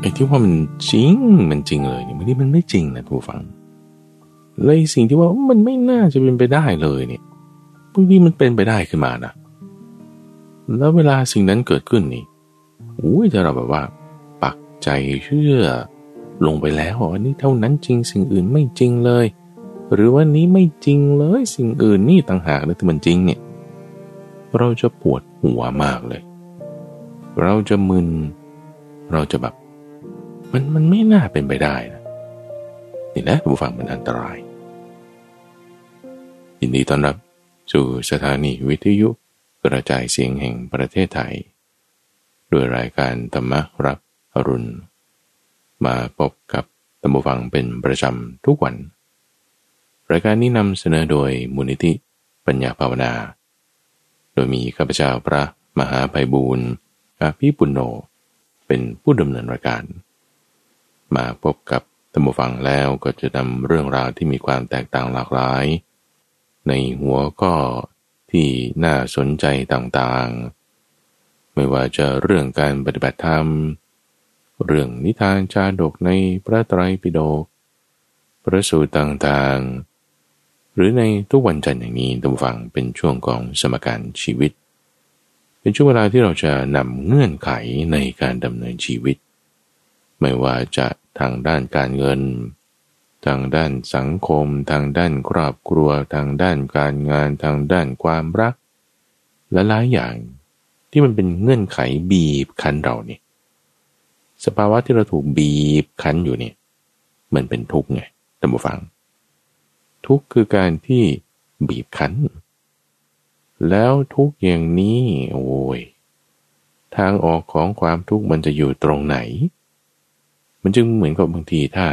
ไอ้ที่ว่ามันจริงมันจริงเลยเนี่ยบางทีมันไม่จริงนะทุกฟังเลยสิ่งที่ว่ามันไม่น่าจะเป็นไปได้เลยเนี่ยบางทีมันเป็นไปได้ขึ้นมานะแล้วเวลาสิ่งนั้นเกิดขึ้นนี่อุ้ยถ้าเราแบบว่า ปักใจเชื่อ ลงไปแล้วว่านี้เท่านั้นจริง สิ่งอื่นไม่จริงเลย หรือว่านี้ไม่จริงเลย สิ่งอื่นนี่ต่างหากนะที่มันจริงเนี่ย เราจะปวดหัวมากเลย เราจะมึน เราจะแบบ มันมันไม่น่าเป็นไปได้นะนี่นะผู้ฟังมันอันตรายยินดีต้อนรับสู่สถานีวิทยุกระจายเสียงแห่งประเทศไทย ด้วยรายการธรรมรับอรุณ มาพบกับตัมบูฟังเป็นประจำทุกวัน รายการนี้นำเสนอโดยมูลนิธิปัญญาภาวนา โดยมีข้าพเจ้าพระมหาไพบูรณ์อาภีปุณโญเป็นผู้ดำเนินรายการ มาพบกับตัมบูฟังแล้วก็จะนำเรื่องราวที่มีความแตกต่างหลากหลาย ในหัวก็ที่น่าสนใจต่างๆ ไม่ว่าจะเรื่องการปฏิบัติธรรม เรื่องนิทานชาดกในพระไตรปิฎกพระสูตรต่างๆ หรือในทุกวันจันทร์อย่างนี้ตำฟังเป็นช่วงของสมการชีวิต เป็นช่วงเวลาที่เราจะนำเงื่อนไขในการดำเนินชีวิต ไม่ว่าจะ ทางด้านการเงิน ทางด้านสังคม ทางด้านครอบครัว ทางด้านการงาน ทางด้านความรัก และหลายอย่างที่มันเป็นเงื่อนไขบีบคั้นเราเนี่ยสภาวะที่เราถูกบีบคั้นอยู่เนี่ยมันเป็นทุกข์ไงท่านผู้ฟัง ทุกข์คือการที่บีบคั้น แล้วทุกอย่างนี้ โอ้ยทางออกของความทุกข์มันจะอยู่ตรงไหน มันจึงเหมือนกับบางทีถ้า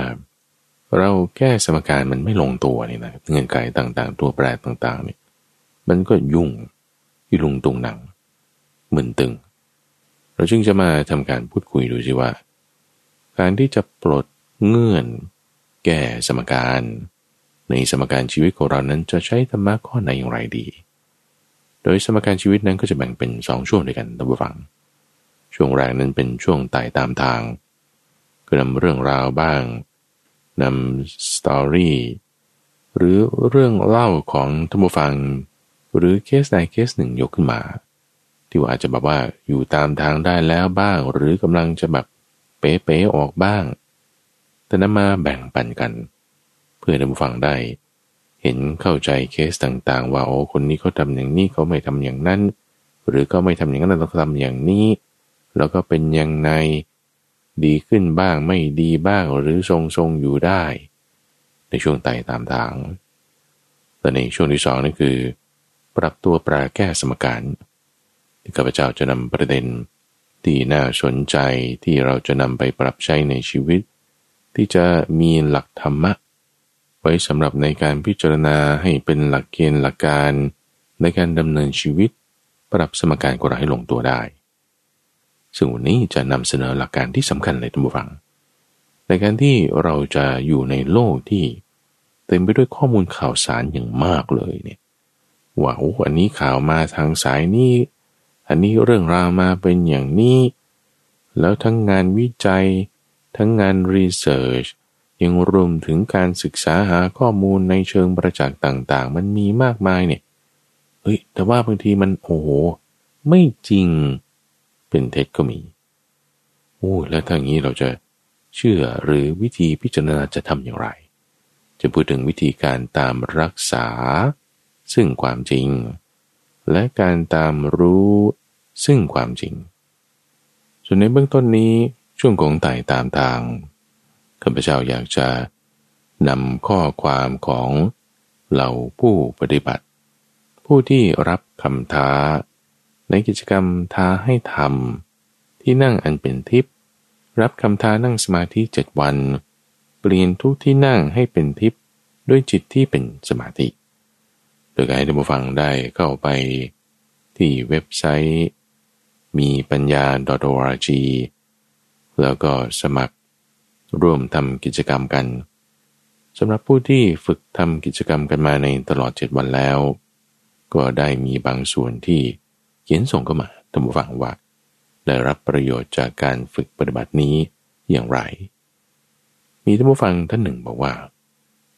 เราแก้สมการมันไม่ลงตัวนี่นะเงื่อนไขต่างๆ ตัวแปรต่างๆเนี่ยมันก็ยุ่งยุ่ลุงตุงหนังหมึนตึง เราจึงจะมาทำการพูดคุยดูสิว่า การที่จะปลดเงื่อน แก้สมการ ในสมการชีวิตของเรานั้นจะใช้ธรรมะข้อไหนอย่างไรดี โดยสมการชีวิตนั้นก็จะแบ่งเป็นสองช่วงด้วยกันท่านผู้ฟัง ช่วงแรกนั้นเป็นช่วงไต่ตามทาง ก็นำเรื่องราวบ้างนำสตอรี่หรือเรื่องเล่าของท่านผู้ฟัง หรือเคสใดเคสหนึ่งยกขึ้นมา ที่ว่าอาจจะแบบว่าอยู่ตามทางได้แล้วบ้าง หรือกำลังจะแบบเป๊ะๆออกบ้าง แต่นำมาแบ่งปันกัน เพื่อท่านผู้ฟังได้ เห็นเข้าใจเคสต่างๆ ว่าโอ้คนนี้เขาทำอย่างนี้เขาไม่ทำอย่างนั้น หรือก็ไม่ทำอย่างนั้นเราทำอย่างนี้ แล้วก็เป็นยังไง ดีขึ้นบ้างไม่ดีบ้างหรือทรงทรงอยู่ได้ ในช่วงไต่ตามทาง แต่ในช่วงที่สองนั่นคือ ปรับตัวปราแก้สมการที่ข้าพเจ้าจะนำประเด็น ที่น่าสนใจที่เราจะนำไปปรับใช้ในชีวิต ที่จะมีหลักธรรมะ ไว้สำหรับในการพิจารณาให้เป็นหลักเกณฑ์หลักการ ในการดำเนินชีวิต ปรับสมการของเราให้ลงตัวได้ ซึ่งวันนี้จะนำเสนอหลักการที่สำคัญเลยท่านผู้ฟัง ในการที่เราจะอยู่ในโลกที่เต็มไปด้วยข้อมูลข่าวสารอย่างมากเลยเนี่ยว่าโอ้อันนี้ข่าวมาทางสายนี้ อันนี้เรื่องราวมาเป็นอย่างนี้ แล้วทั้งงานวิจัย ทั้งงานรีเสิร์ชยังรวมถึงการศึกษาหาข้อมูลในเชิงประจักษ์ต่าง ๆ มันมีมากมายเนี่ย เฮ้ย แต่ว่าบางทีมันโอ้โห ไม่จริง เป็นเท็จก็มีโอ้แล้วทางนี้เราจะเชื่อหรือวิธีพิจารณาจะทำอย่างไร จะพูดถึงวิธีการตามรักษา ซึ่งความจริง และการตามรู้ซึ่งความจริง ส่วนในเบื้องต้นนี้ช่วงของไต่ตามทางข้าพเจ้าอยากจะนำข้อความของเหล่าผู้ปฏิบัติ ผู้ที่รับคำท้า ในกิจกรรมท้าให้ทำที่นั่งอันเป็นทิพย์รับคำท้านั่งสมาธิเจ็ดวัน เปลี่ยนทุกที่นั่งให้เป็นทิพย์ด้วยจิตที่เป็นสมาธิ โดยการให้ท่านผู้ฟังได้เข้าไปที่เว็บไซต์ มีปัญญา .org แล้วก็สมัครร่วมทำกิจกรรมกันสำหรับผู้ที่ฝึกทำกิจกรรมกันมาในตลอดเจ็ดวันแล้ว ก็ได้มีบางส่วนที่ เขียนส่งเข้ามาท่านผู้ฟังว่า ได้รับประโยชน์จากการฝึกปฏิบัตินี้อย่างไร มีท่านผู้ฟังท่านหนึ่งบอกว่า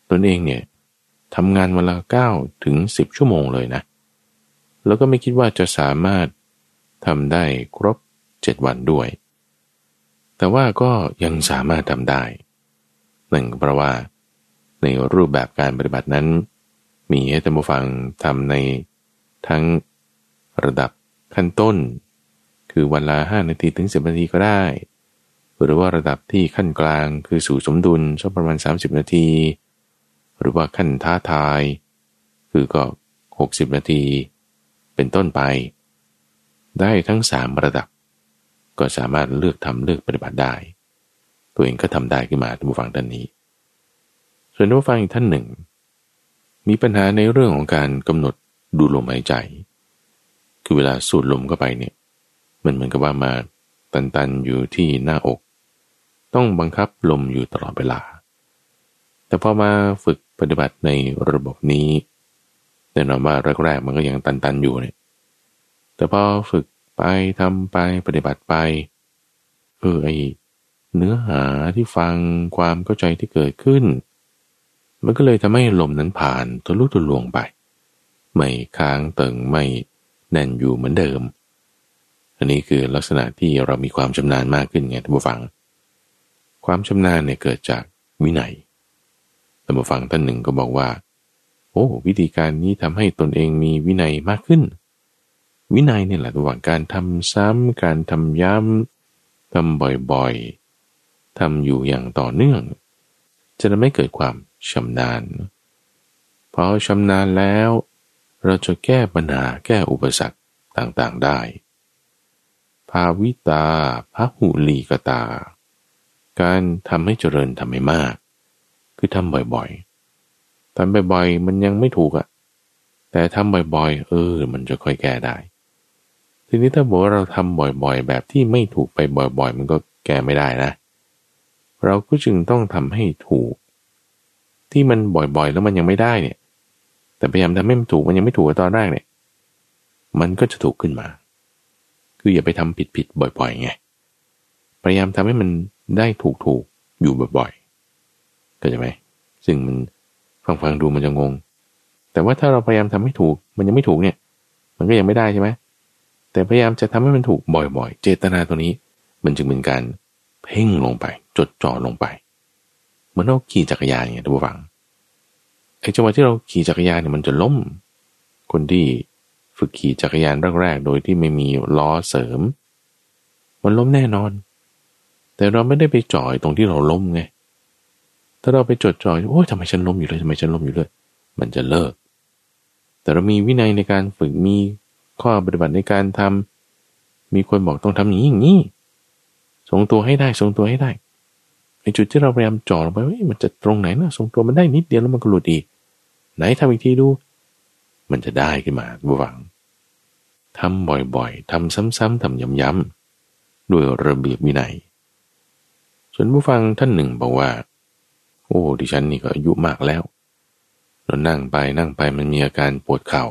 ตนเองเนี่ยทำงานวันละเก้าถึงสิบชั่วโมงเลยนะ แล้วก็ไม่คิดว่าจะสามารถทำได้ครบเจ็ดวันด้วย แต่ว่าก็ยังสามารถทำได้หนึ่งเพราะว่าในรูปแบบการปฏิบัตินั้น มีให้ท่านผู้ฟังทำในทั้งระดับ ขั้นต้น คือวันละห้านาทีถึงสิบนาทีก็ได้ หรือว่าระดับที่ขั้นกลางคือสู่สมดุลสักประมาณ 30 นาที หรือว่าขั้นท้าทาย คือก็ 60 นาที เป็นต้นไป ได้ทั้ง 3 ระดับ ก็สามารถเลือกทำเลือกปฏิบัติได้ ตัวเองก็ทำได้ขึ้นมาท่านผู้ฟังท่านนี้ ส่วนท่านผู้ฟังอีกท่านหนึ่ง มีปัญหาในเรื่องของการกำหนดดูลมหายใจ คือเวลาสูดลมเข้าไปเนี่ย มันเหมือนกับว่ามาตันๆอยู่ที่หน้าอก ต้องบังคับลมอยู่ตลอดเวลา แต่พอมาฝึกปฏิบัติในระบบนี้แน่นอนว่าแรกๆมันก็ยังตันๆอยู่เนี่ย แต่พอฝึกไปทำไปปฏิบัติไปเออไอเนื้อหาที่ฟังความเข้าใจที่เกิดขึ้น มันก็เลยทำให้ลมนั้นผ่านทะลุทะลวงไป ไม่ค้างเติงไม่ แน่นอยู่เหมือนเดิม อันนี้คือลักษณะที่เรามีความชำนาญมากขึ้นไงท่านผู้ฟัง ความชำนาญเนี่ยเกิดจากวินัยท่านผู้ฟังท่านหนึ่งก็บอกว่า โอ้วิธีการนี้ทำให้ตนเองมีวินัยมากขึ้น วินัยเนี่ยแหละระหว่างการทำซ้ำการทำย้ำทำบ่อยๆทำอยู่อย่างต่อเนื่อง จะทำให้เกิดความชำนาญพอชำนาญแล้ว เราจะแก้ปัญหาแก้อุปสรรคต่างๆได้ ภาวิตาพหุลีกตา การทำให้เจริญทำให้มาก คือทำบ่อยๆทำบ่อยๆมันยังไม่ถูกอะแต่ทำบ่อยๆ เออ มันจะค่อยแก้ได้ ทีนี้ถ้าบอกว่าเราทำบ่อยๆ แบบที่ไม่ถูกไปบ่อยๆ มันก็แก้ไม่ได้นะ เราก็จึงต้องทำให้ถูก ที่มันบ่อยๆ แล้วมันยังไม่ได้เนี่ย แต่พยายามทำให้มันถูกมันยังไม่ถูกตอนแรกเนี่ย มันก็จะถูกขึ้นมา คืออย่าไปทำผิดผิดบ่อยๆไงพยายามทำให้มันได้ถูกถูกอยู่บ่อยๆก็จะไหมซึ่งมันฟังฟังดูมันจะงง แต่ว่าถ้าเราพยายามทำให้ถูก มันยังไม่ถูกเนี่ย มันก็ยังไม่ได้ใช่ไหมแต่พยายามจะทำให้มันถูกบ่อยๆ เจตนาตัวนี้ มันจึงเป็นการเพ่งลงไป จดจ่อลงไปเหมือนเราขี่จักรยานไงทุกฝัง ไอ้จังหวะที่เราขี่จักรยานเนี่ยมันจะล้ม คนที่ฝึกขี่จักรยานแรกๆ โดยที่ไม่มีล้อเสริม มันล้มแน่นอน แต่เราไม่ได้ไปจ่อยตรงที่เราล้มไง ถ้าเราไปจดจ่อยโอ้ยทำไมฉันล้มอยู่เลยทำไมฉันล้มอยู่เลย มันจะเลิก แต่เรามีวินัยในการฝึกมีข้อปฏิบัติในการทำมีคนบอกต้องทำอย่างนี้อย่างนี้ทรงตัวให้ได้ทรงตัวให้ได้ จุดที่เราพยายามจ่อลงไปมันจะตรงไหนนะทรงตัวมันได้นิดเดียวแล้วมันก็หลุดอีก ไหนทำอีกทีดู มันจะได้ขึ้นมาบูฟังทำบ่อยๆทำซ้ำๆทำย้ำๆด้วยระเบียบวินัยส่วนผู้ฟังท่านหนึ่งบอกว่า โอ้ดิฉันนี่ก็อายุมากแล้วเรานั่งไปนั่งไปมันมีอาการปวดเข่า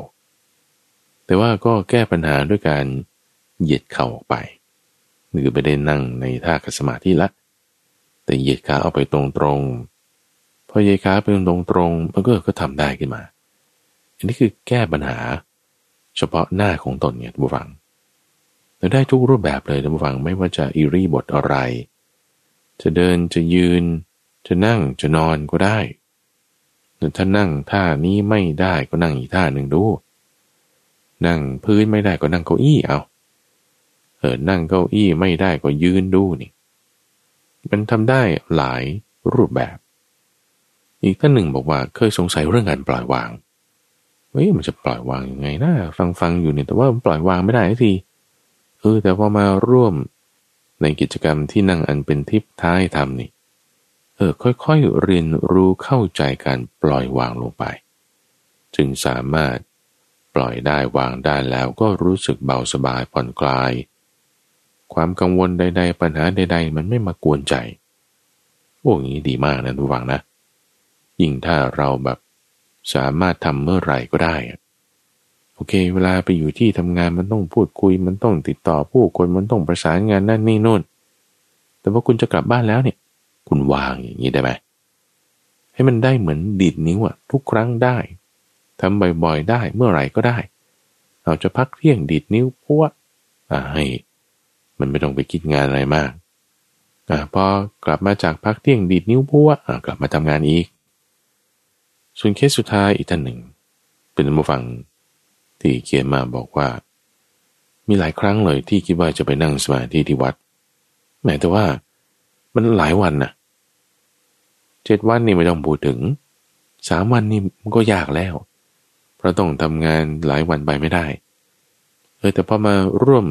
แต่ว่าก็แก้ปัญหาด้วยการเหยียดเข่าออกไปนี่คือไปได้นั่งในท่าคัสมาธิละ แต่เหยียดขาเอาไปตรงๆพอเหยียดขาไปตรงๆมันก็ก็ทำได้ขึ้นมา อันนี้คือแก้ปัญหา เฉพาะหน้าของตนเนี่ยท่านผู้ฟังเราได้ทุกรูปแบบเลยท่านผู้ฟังไม่ว่าจะอิริบทอะไร จะเดินจะยืน จะนั่งจะนอนก็ได้หรือถ้านั่งท่านี้ไม่ได้ก็นั่งอีกท่าหนึ่งดู นั่งพื้นไม่ได้ก็นั่งเก้าอี้เอาเออนั่งเก้าอี้ไม่ได้ก็ยืนดูนี่ มันทำได้หลายรูปแบบ อีกท่านหนึ่งบอกว่าเคยสงสัยเรื่องการปล่อยวางเฮ้ยมันจะปล่อยวางยังไงนะฟังฟังอยู่เนี่ยแต่ว่าปล่อยวางไม่ได้ทีเออแต่พอมาร่วมในกิจกรรมที่นั่งอันเป็นทิพท้ายทำนี่เออค่อยๆเรียนรู้เข้าใจการปล่อยวางลงไป จึงสามารถปล่อยได้วางได้แล้วก็รู้สึกเบาสบายผ่อนคลาย ความกังวลใด ๆ ปัญหาใด ๆ มันไม่มากวนใจโอ้ยนี้ดีมากนะทุกฝังนะ ยิ่งถ้าเราแบบสามารถทำเมื่อไหร่ก็ได้ โอเค เวลาไปอยู่ที่ทำงานมันต้องพูดคุย มันต้องติดต่อผู้คนมันต้องประสานงานนั่นนี่นู่น แต่ว่าคุณจะกลับบ้านแล้วเนี่ย คุณวางอย่างนี้ได้ไหมให้มันได้เหมือนดีดนิ้วอะทุกครั้งได้ทำบ่อยๆได้เมื่อไหร่ก็ได้ เราจะพักเที่ยงดีดนิ้วพวอ่าให้ มันไม่ต้องไปคิดงานอะไรมากอ่าพอกลับมาจากพักเที่ยงดีดนิ้วพวอ่ากลับมาทำงานอีก ส่วนเคสสุดท้ายอีกท่านหนึ่ง เป็นผู้ฟังที่เขียนมาบอกว่า มีหลายครั้งเลยที่คิดว่าจะไปนั่งสมาธิที่วัดแม้แต่ว่ามันหลายวันน่ะเจ็ดวันนี่ไม่ต้องพูดถึงสามวันนี่มันก็ยากแล้ว เพราะต้องทำงานหลายวันไปไม่ได้เออแต่พอมาร่วม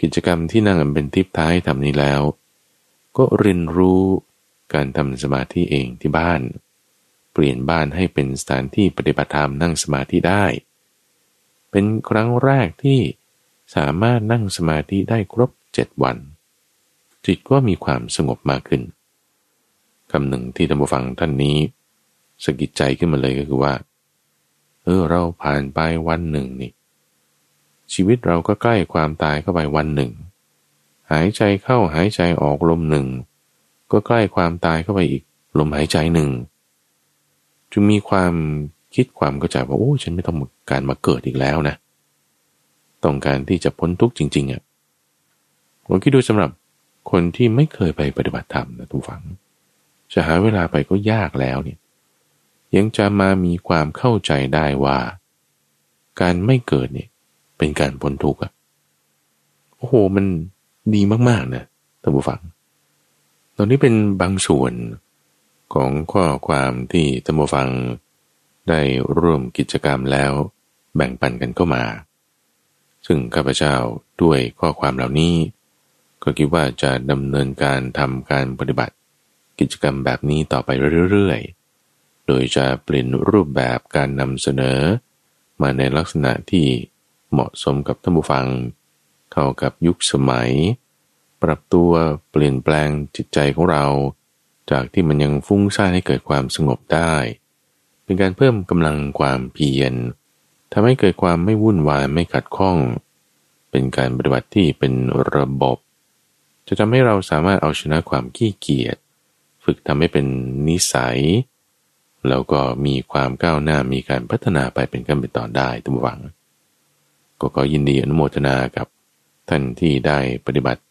กิจกรรมที่นั่งเป็นทิพท้ายทำนี้แล้ว ก็เรียนรู้การทำสมาธิเองที่บ้าน เปลี่ยนบ้านให้เป็นสถานที่ปฏิบัติธรรมนั่งสมาธิได้ เป็นครั้งแรกที่สามารถนั่งสมาธิได้ครบเจ็ดวัน จิตก็มีความสงบมากขึ้นคำหนึ่งที่ท่านผู้ฟังท่านนี้สะกิดใจขึ้นมาเลยก็คือว่า เออเราผ่านไปวันหนึ่งนี่ ชีวิตเราก็ใกล้ความตายเข้าไปวันหนึ่ง หายใจเข้าหายใจออกลมหนึ่ง ก็ใกล้ความตายเข้าไปอีก ลมหายใจหนึ่งจึงมีความคิดความเข้าใจว่าโอ้ฉันไม่ต้องการมาเกิดอีกแล้วนะ ต้องการที่จะพ้นทุกข์จริงๆอะผมคิดดูสำหรับคนที่ไม่เคยไปปฏิบัติธรรมนะทุกฝัง จะหาเวลาไปก็ยากแล้วเนี่ย ยังจะมามีความเข้าใจได้ว่า การไม่เกิดเนี่ย เป็นการพ้นทุกข์อะโอ้โห มันดีมากๆนะท่านผู้ฟัง ตอนนี้เป็นบางส่วนของข้อความที่ท่านผู้ฟังได้ร่วมกิจกรรมแล้วแบ่งปันกันเข้ามา ซึ่งข้าพเจ้าด้วยข้อความเหล่านี้ ก็คิดว่าจะดำเนินการทำการปฏิบัติ กิจกรรมแบบนี้ต่อไปเรื่อยๆ โดยจะเปลี่ยนรูปแบบการนำเสนอ มาในลักษณะที่ เหมาะสมกับท่านผู้ฟัง เข้ากับยุคสมัย ปรับตัวเปลี่ยนแปลงจิตใจของเรา จากที่มันยังฟุ้งซ่านให้เกิดความสงบได้ เป็นการเพิ่มกำลังความเพียรทำให้เกิดความไม่วุ่นวายไม่ขัดข้อง เป็นการปฏิบัติที่เป็นระบบ จะทำให้เราสามารถเอาชนะความขี้เกียจฝึกทำให้เป็นนิสัยแล้วก็มีความก้าวหน้ามีการพัฒนาไปเป็นขั้นเป็นตอนได้ทุกวัง ก็ขอยินดีอนุโมทนากับท่านที่ได้ปฏิบัติ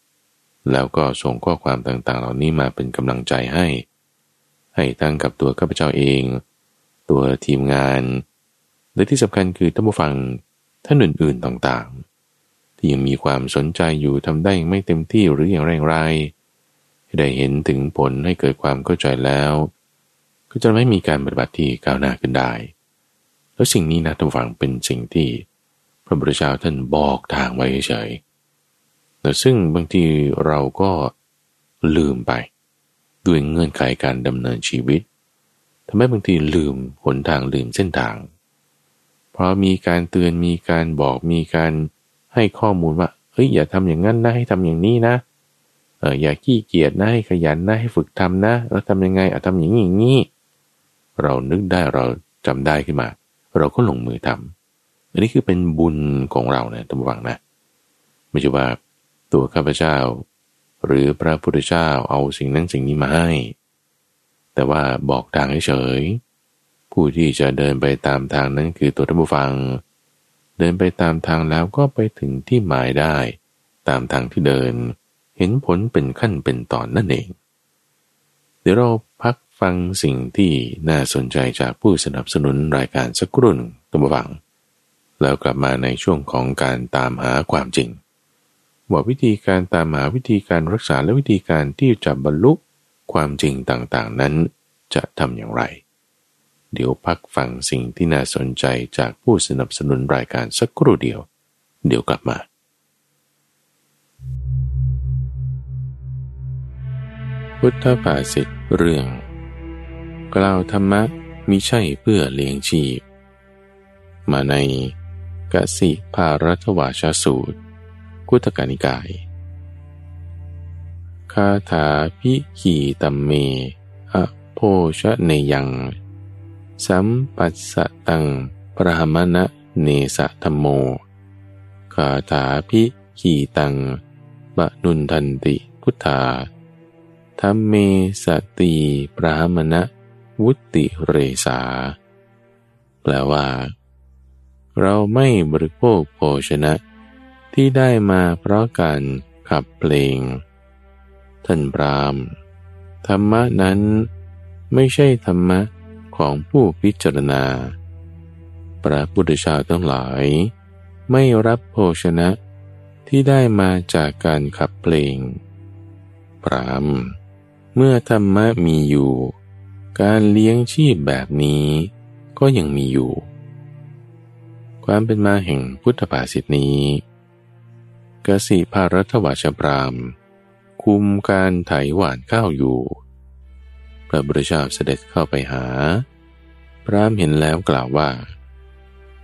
แล้วก็ส่งข้อความต่างๆ เหล่านี้มาเป็นกำลังใจให้ ให้ทั้งกับตัวข้าพเจ้าเอง ตัวทีมงานและที่สำคัญคือท่านผู้ฟังท่านอื่นๆต่างๆ ที่ยังมีความสนใจอยู่ทำได้ไม่เต็มที่หรืออย่างไรไรได้เห็นถึงผลให้เกิดความเข้าใจแล้ว ก็จะไม่มีการปฏิบัติที่ก้าวหน้าขึ้นได้ แล้วสิ่งนี้นะท่านฟังเป็นสิ่งที่ พระพุทธเจ้าท่านบอกทางไว้เฉยแต่ซึ่งบางทีเราก็ลืมไป ด้วยเงื่อนไขการดำเนินชีวิตทำให้บางทีลืมหนทางลืมเส้นทางเพราะมีการเตือนมีการบอกมีการให้ข้อมูลว่าเฮ้ยอย่าทำอย่างนั้นนะให้ทำอย่างนี้นะเอออย่าขี้เกียจนะให้ขยันนะให้ฝึกทำนะ แล้วทำยังไงอะทำอย่างนี้อย่างนี้เรานึกได้เราจำได้ขึ้นมา เราก็ลงมือทำ อันนี้คือเป็นบุญของเรานะท่านฟังนะ ไม่ใช่ว่าตัวข้าพเจ้า หรือพระพุทธเจ้าเอาสิ่งนั้นสิ่งนี้มาให้ แต่ว่าบอกทางเฉย ผู้ที่จะเดินไปตามทางนั้นคือตัวท่านผู้ฟัง เดินไปตามทางแล้วก็ไปถึงที่หมายได้ ตามทางที่เดิน เห็นผลเป็นขั้นเป็นตอนนั่นเอง เดี๋ยวเราพักฟังสิ่งที่น่าสนใจจากผู้สนับสนุนรายการสักรู่นตัวฟัง แล้วกลับมาในช่วงของการตามหาความจริงว่าวิธีการตามหาวิธีการรักษาและวิธีการที่จะบรรลุความจริงต่างๆนั้น จะทำอย่างไร เดี๋ยวพักฟังสิ่งที่น่าสนใจจากผู้สนับสนุนรายการสักครู่เดียว เดี๋ยวกลับมาพุทธภาษิตเรื่อง กล่าวธรรมะมิใช่เพื่อเลี้ยงชีพ มาใน กสิภารัตวาชสูตร กุตกานิกาย คาถาพิขีตัมเมอะโพชเนยัง สัมปัสสตังปรามณะเนสะธรมโม คาถาพิขีตังบะนุนทันติพุทธาธรรมเมสติปรามณะวุติเรสา แปลว่า เราไม่บริโภคโภชนะ ที่ได้มาเพราะการขับเพลง ท่านพรามธรรมะนั้นไม่ใช่ธรรมะของผู้พิจารณา พระพุทธเจ้าทั้งหลาย ไม่รับโภชนะที่ได้มาจากการขับเพลงพรามเมื่อธรรมะมีอยู่ การเลี้ยงชีพแบบนี้ก็ยังมีอยู่ ความเป็นมาแห่งพุทธภาษิตนี้กสิภารัตวชพราม คุมการไถหวานข้าวอยู่ พระบุตรชาเสด็จเข้าไปหา พรามเห็นแล้วกล่าวว่า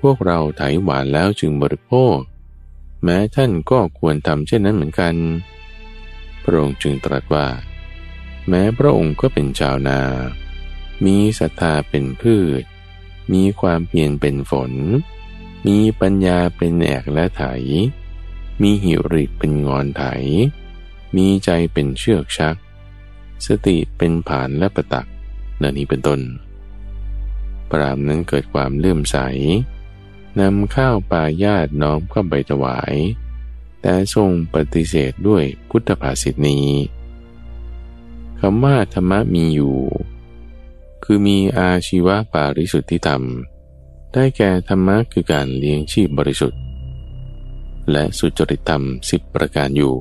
พวกเราไถหวานแล้วจึงบริโภค แม้ท่านก็ควรทำเช่นนั้นเหมือนกัน พระองค์จึงตรัสว่า แม้พระองค์ก็เป็นชาวนา มีศรัทธาเป็นพืช มีความเพียรเป็นฝน มีปัญญาเป็นแอกและไถ มีหิริเป็นงอนไถ มีใจเป็นเชือกชัก สติเป็นผานและประตักนั่นนี้เป็นต้น ปรามนั้นเกิดความเลื่อมใส นำข้าวปลายาตน้อมเข้าไปถวาย แต่ทรงปฏิเสธด้วยพุทธภาษิตนี้คำว่าธรรมะมีอยู่ คือมีอาชีวะปาริสุทธิธรรม ได้แก่ธรรมะคือการเลี้ยงชีพบริสุทธิ์ และสุจริตธรรมสิบประการอยู่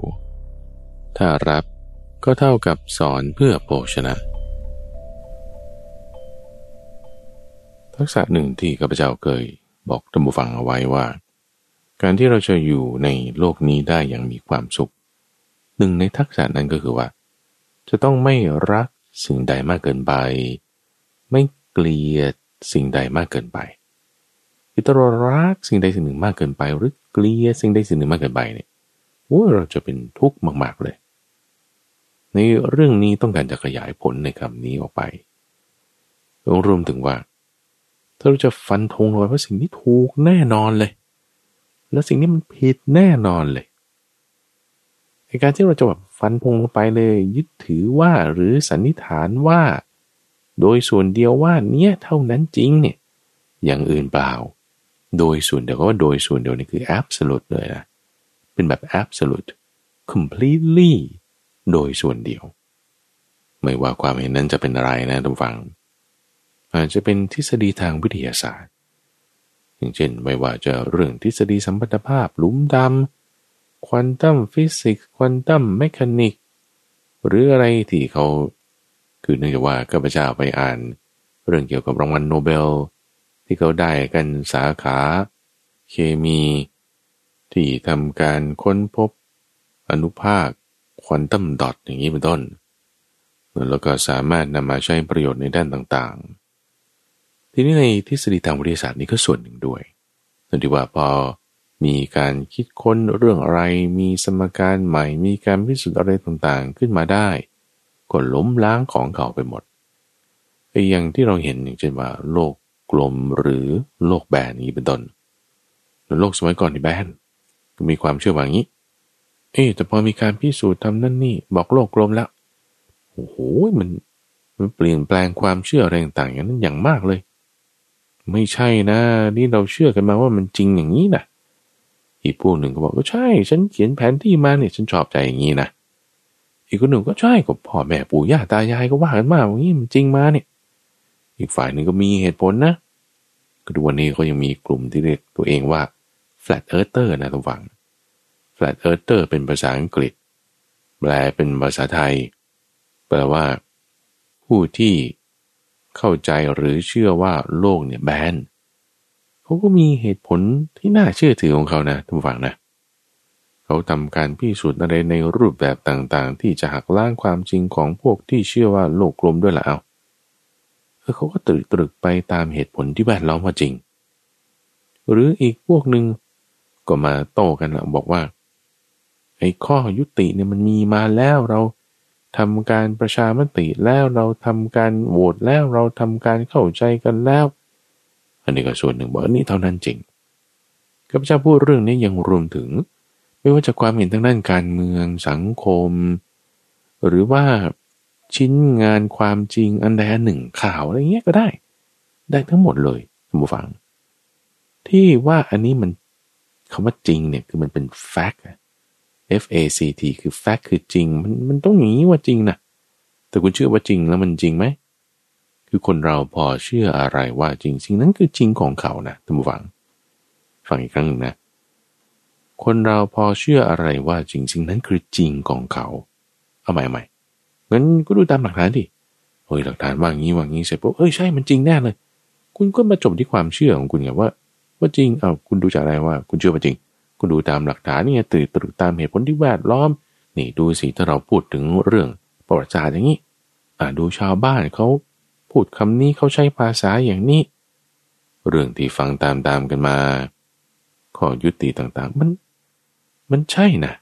ถ้ารับก็เท่ากับสอนเพื่อโภชนะ ทักษะหนึ่งที่ข้าพเจ้าเคยบอกท่านผู้ฟังเอาไว้ว่า การที่เราจะอยู่ในโลกนี้ได้อย่างมีความสุข หนึ่งในทักษะนั้นก็คือว่า จะต้องไม่รักสิ่งใดมากเกินไป ไม่เกลียดสิ่งใดมากเกินไป คือถ้าเรารักสิ่งใดสิ่งหนึ่งมากเกินไป หรือเกลียดสิ่งใดสิ่งหนึ่งมากเกินไปเนี่ยโอ้เราจะเป็นทุกข์มากๆเลยในเรื่องนี้ต้องการจะขยายผลในคำนี้ออกไปรวมถึงว่า ถ้าเราจะฟันธงเลยว่าสิ่งนี้ถูกแน่นอนเลย แล้วสิ่งนี้มันผิดแน่นอนเลยในการที่เราจะแบบฟันพงลงไปเลย ยึดถือว่าหรือสันนิษฐานว่า โดยส่วนเดียวว่าเนี้ยเท่านั้นจริงเนี่ยอย่างอื่นเปล่า โดยส่วนเดียวก็ว่าโดยส่วนเดียวนี่คือ absolute เลยนะเป็นแบบ absolute completely โดยส่วนเดียว ไม่ว่าความเห็นนั้นจะเป็นอะไรนะทุกฟัง อาจจะเป็นทฤษฎีทางวิทยาศาสตร์ อย่างเช่น ไม่ว่าจะเรื่องทฤษฎีสัมพัทธภาพลุมดำควอนตัมฟิสิกส์ quantum mechanicsหรืออะไรที่เขา คือเนื่องจากว่าข้าพเจ้าไปอ่าน เรื่องเกี่ยวกับรางวัลโนเบล ที่เขาได้กันสาขา เคมี ที่ทำการค้นพบ อนุภาคควอนตัมดอทอย่างนี้เป็นต้น แล้วก็สามารถนำมาใช้ประโยชน์ในด้านต่างๆ ทีนี้ในทฤษฎีทางวิทยาศาสตร์นี้ก็ส่วนหนึ่งด้วยนั่นที่ว่าพอมีการคิดค้นเรื่องอะไร มีสมการใหม่ มีการพิสูจน์อะไรต่างๆ ขึ้นมาได้ก็ล้มล้างของเก่าไปหมดไอ้อย่างที่เราเห็นอย่างเช่นว่าโลก กลมหรือโลกแบนนี้เป็นต้นโลกสมัยก่อนที่แบนก็มีความเชื่อว่างี้ เอ๊แต่พอมีการพิสูจน์ทำนั่นนี่บอกโลกกลมแล้วโอ้โหมันมันเปลี่ยนแปลงความเชื่ออะไรต่างๆอย่างนั้นอย่างมากเลย ไม่ใช่นะนี่เราเชื่อกันมาว่ามันจริงอย่างนี้นะอีกผู้หนึ่งก็บอกก็ใช่ ฉันเขียนแผนที่มาเนี่ยฉันชอบใจอย่างนี้นะอีกคนหนึ่งก็ใช่กับพ่อแม่ปู่ย่าตายายก็ว่ากันมาอย่างนี้มันจริงมาเนี่ย อีกฝ่ายหนึ่งก็มีเหตุผลนะ ก็ดูวันนี้เขายังมีกลุ่มที่เรียกตัวเองว่า flat earther นะทุกฝัง flat earther เป็นภาษาอังกฤษ แปลเป็นภาษาไทย แปลว่า ผู้ที่เข้าใจหรือเชื่อว่าโลกเนี่ยแบนเขาก็มีเหตุผลที่น่าเชื่อถือของเขานะทุกฝั่งนะเขาทำการพิสูจน์อะไรในรูปแบบต่างๆ ที่จะหักล้างความจริงของพวกที่เชื่อว่าโลกกลมด้วยละเอา เออเขาก็ตรึกตรึกไปตามเหตุผลที่แวดล้อมว่าจริง หรืออีกพวกหนึ่งก็มาโต้กันละบอกว่าไอ้ข้อยุติเนี่ยมันมีมาแล้วเราทำการประชามติแล้วเราทำการโหวตแล้วเราทำการเข้าใจกันแล้ว อันนี้ก็ส่วนหนึ่งบอกอันนี้เท่านั้นจริงข้าพเจ้าพูดเรื่องนี้ยังรวมถึง ไม่ว่าจะความเห็นทางด้านการเมืองสังคม หรือว่า ชิ้นงานความจริงอันใดอันหนึ่งข่าวอะไรเงี้ยก็ได้ ได้ทั้งหมดเลยท่านผู้ฟัง ที่ว่าอันนี้มันคำว่าจริงเนี่ยคือมันเป็น fact F A C T คือ fact คือจริง มันมันต้องอย่างนี้ว่าจริงนะแต่คุณเชื่อว่าจริงแล้วมันจริงไหมคือคนเราพอเชื่ออะไรว่าจริงสิ่งนั้นคือจริงของเขานะท่านผู้ฟัง ฟังอีกครั้งหนึ่งนะ คนเราพอเชื่ออะไรว่าจริงสิ่งนั้นคือจริงของเขา เอาใหม่ใหม่ งั้นก็ดูตามหลักฐานดิเฮ้ยหลักฐานว่างี้ว่างี้เสร็จปุ๊บเอ้ยใช่มันจริงแน่เลย คุณก็มาจบที่ความเชื่อของคุณไงว่า ว่าจริงเอาคุณดูจากอะไรว่า คุณเชื่อว่าจริง คุณดูตามหลักฐานนี่ตื่นตรึกตามเหตุผลที่แวดล้อม นี่ดูสิถ้าเราพูดถึงเรื่องประวัติศาสตร์อย่างนี้ อ่าดูชาวบ้านเขาพูดคำนี้เขาใช้ภาษาอย่างนี้ เรื่องที่ฟังตามตามกันมา ข้อยุติต่างๆ มัน มันใช่นะ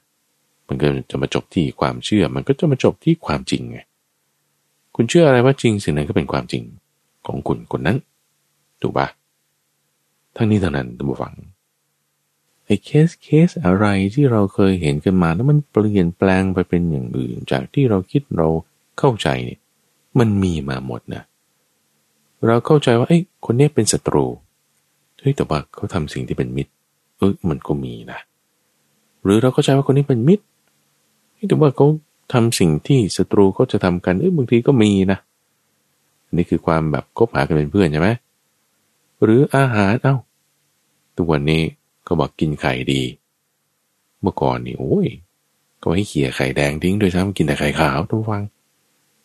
มันก็จะมาจบที่ความเชื่อ มันก็จะมาจบที่ความจริงไงคุณเชื่ออะไรว่าจริงสิ่งนั้นก็เป็นความจริงของคุณคนนั้น ถูกปะทั้งนี้ทั้งนั้นท่านผู้ฟังไอ้เคสเคสอะไรที่เราเคยเห็นกันมาแล้วมันเปลี่ยนแปลงไปเป็นอย่างอื่น จากที่เราคิดเราเข้าใจเนี่ยมันมีมาหมดนะเราเข้าใจว่าไอ้คนนี้เป็นศัตรูเฮ้ยแต่ว่าเขาทำสิ่งที่เป็นมิตรเออมันก็มีนะหรือเราเข้าใจว่าคนนี้เป็นมิตร แต่ว่าเขาทำสิ่งที่ศัตรูเขาจะทำกันเออบางทีก็มีนะนี่คือความแบบคบหากันเป็นเพื่อนใช่ไหมหรืออาหารเอา้าทุกวันนี้ก็บอกกินไข่ดี เมื่อก่อนนี่โอ้ยก็ให้เขี่ยไข่แดงทิ้งโดยซ้ำกินแต่ไข่ขาวทุกฟัง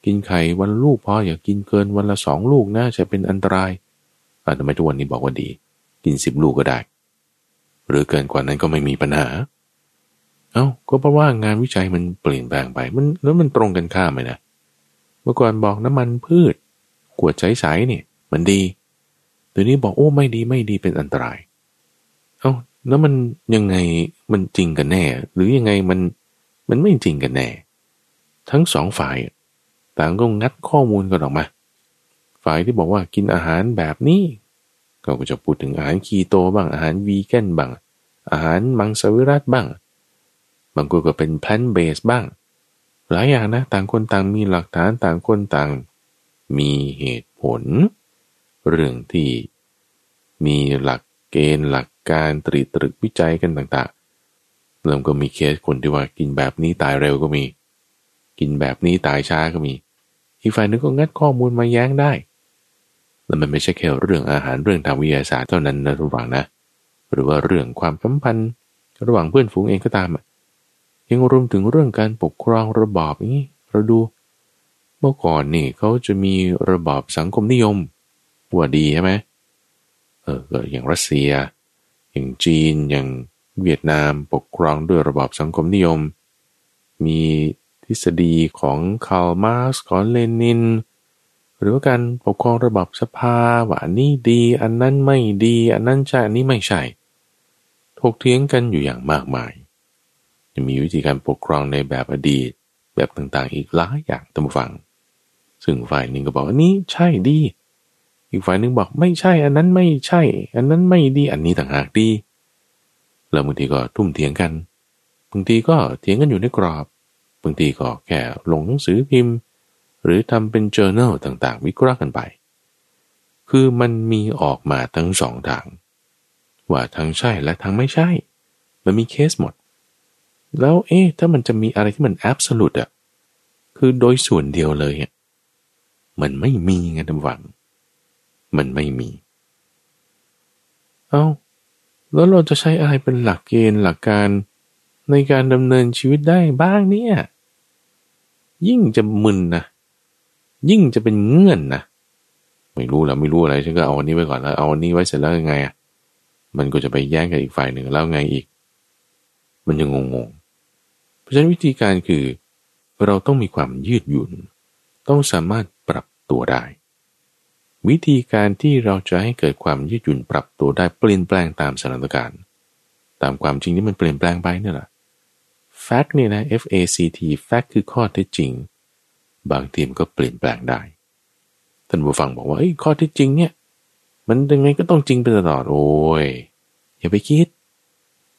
กินไข่วันลูกพออย่ากินเกินวันละสองลูกนะจะเป็นอันตรายอาทำไมทุกวันนี้บอกว่าดี กินสิบลูกก็ได้ หรือเกินกว่านั้นก็ไม่มีปัญหา เอา้าก็เพราะว่างานวิจัยมันเปลี่ยนแปลงไปมันแล้วมันตรงกันข้ามเลยนะเมื่อก่อนบอกน้ำมันพืชขวดใสๆเนี่ยมันดีเดี๋ยวนี้บอกโอ้ไม่ดีไม่ดีเป็นอันตราย เอา้าแล้วมันยังไงมันจริงกันแน่ หรือยังไงมันมันไม่จริงกันแน่ ทั้งสองฝ่าย ต่างก็งัดข้อมูลกันออกมา ฝ่ายที่บอกว่ากินอาหารแบบนี้ก็จะพูดถึงอาหารคีโตบ้างอาหารวีแกนบ้างอาหารมังสวิรัติบ้าง บางคนก็เป็น plant-based บ้าง หลายอย่างนะ ต่างคนต่างมีหลักฐานต่างคนต่าง มีเหตุผล เรื่องที่มีหลักเกณฑ์หลักการตรีตรึกวิจัยกันต่างๆเริ่มก็มีเคสคนที่ว่ากินแบบนี้ตายเร็วก็มี กินแบบนี้ตายช้าก็มี อีกฝ่ายนึงก็งัดข้อมูลมาแย้งได้ แล้วมันไม่ใช่แค่เรื่องอาหารเรื่องทางวิทยาศาสตร์เท่านั้นนะทุกฝั่งนะ หรือว่าเรื่องความสัมพันธ์ ระหว่างเพื่อนฝูงเองก็ตาม ยังรวมถึงเรื่องการปกครองระบอบนี้เราดู เมื่อก่อนนี่เขาจะมีระบอบสังคมนิยมว่าดีใช่ไหมเอออย่างรัสเซีย อย่างจีนอย่างเวียดนามปกครองด้วยระบอบสังคมนิยม มีทฤษฎีของคาร์ลมาร์กของเลนิน หรือว่าการปกครองระบอบสภาว่าอันนี้ดี อันนั้นไม่ดี อันนั้นใช่ อันนี้ไม่ใช่ ถกเถียงกันอยู่อย่างมากมาย จะมีวิธีการปกครองในแบบอดีต แบบต่างๆ อีกหลายอย่างตามฟัง ซึ่งฝ่ายหนึ่งก็บอกอันนี้ใช่ดี อีกฝ่ายหนึ่งบอกไม่ใช่ อันนั้นไม่ใช่ อันนั้นไม่ดี อันนี้ต่างหากดี แล้วบางทีก็ทุ่มเถียงกัน บางทีก็เถียงกันอยู่ในกรอบ บางทีก็แค่ลงหนังสือพิมพ์ หรือทำเป็น journal ต่างๆ วิเคราะห์กันไป คือมันมีออกมาทั้งสองทางว่าทางใช่และทางไม่ใช่ มันมีเคสหมด แล้วเอ๊ะถ้ามันจะมีอะไรที่มัน absolute อะคือโดยส่วนเดียวเลยอะมันไม่มีไงท่านวัง มันไม่มี เอา้าแล้วเราจะใช้อะไรเป็นหลักเกณฑ์หลักการในการดำเนินชีวิตได้บ้างเนี่ย ยิ่งจะมึนนะยิ่งจะเป็นเงื่อนนะไม่รู้แล้วไม่รู้อะไรฉันก็เอาอันนี้ไว้ก่อนแล้วเอาอันนี้ไว้เสร็จแล้วยังไงอะมันก็จะไปแย่งกับอีกฝ่ายหนึ่งแล้วไงอีก มันยังงงๆ เพราะฉะนั้นวิธีการคือ เราต้องมีความยืดหยุ่น ต้องสามารถปรับตัวได้ วิธีการที่เราจะให้เกิดความยืดหยุ่นปรับตัวได้เปลี่ยนแปลงตามสถานการณ์ ตามความจริงที่มันเปลี่ยนแปลงไปนี่แหละ fact เนี่ยนะ F A C T fact คือข้อเท็จจริง บางทีมันก็เปลี่ยนแปลงได้ท่านผู้ฟังบอกว่าข้อเท็จจริงเนี่ย มันยังไงก็ต้องจริงไปตลอดโอ้ยอย่าไปคิด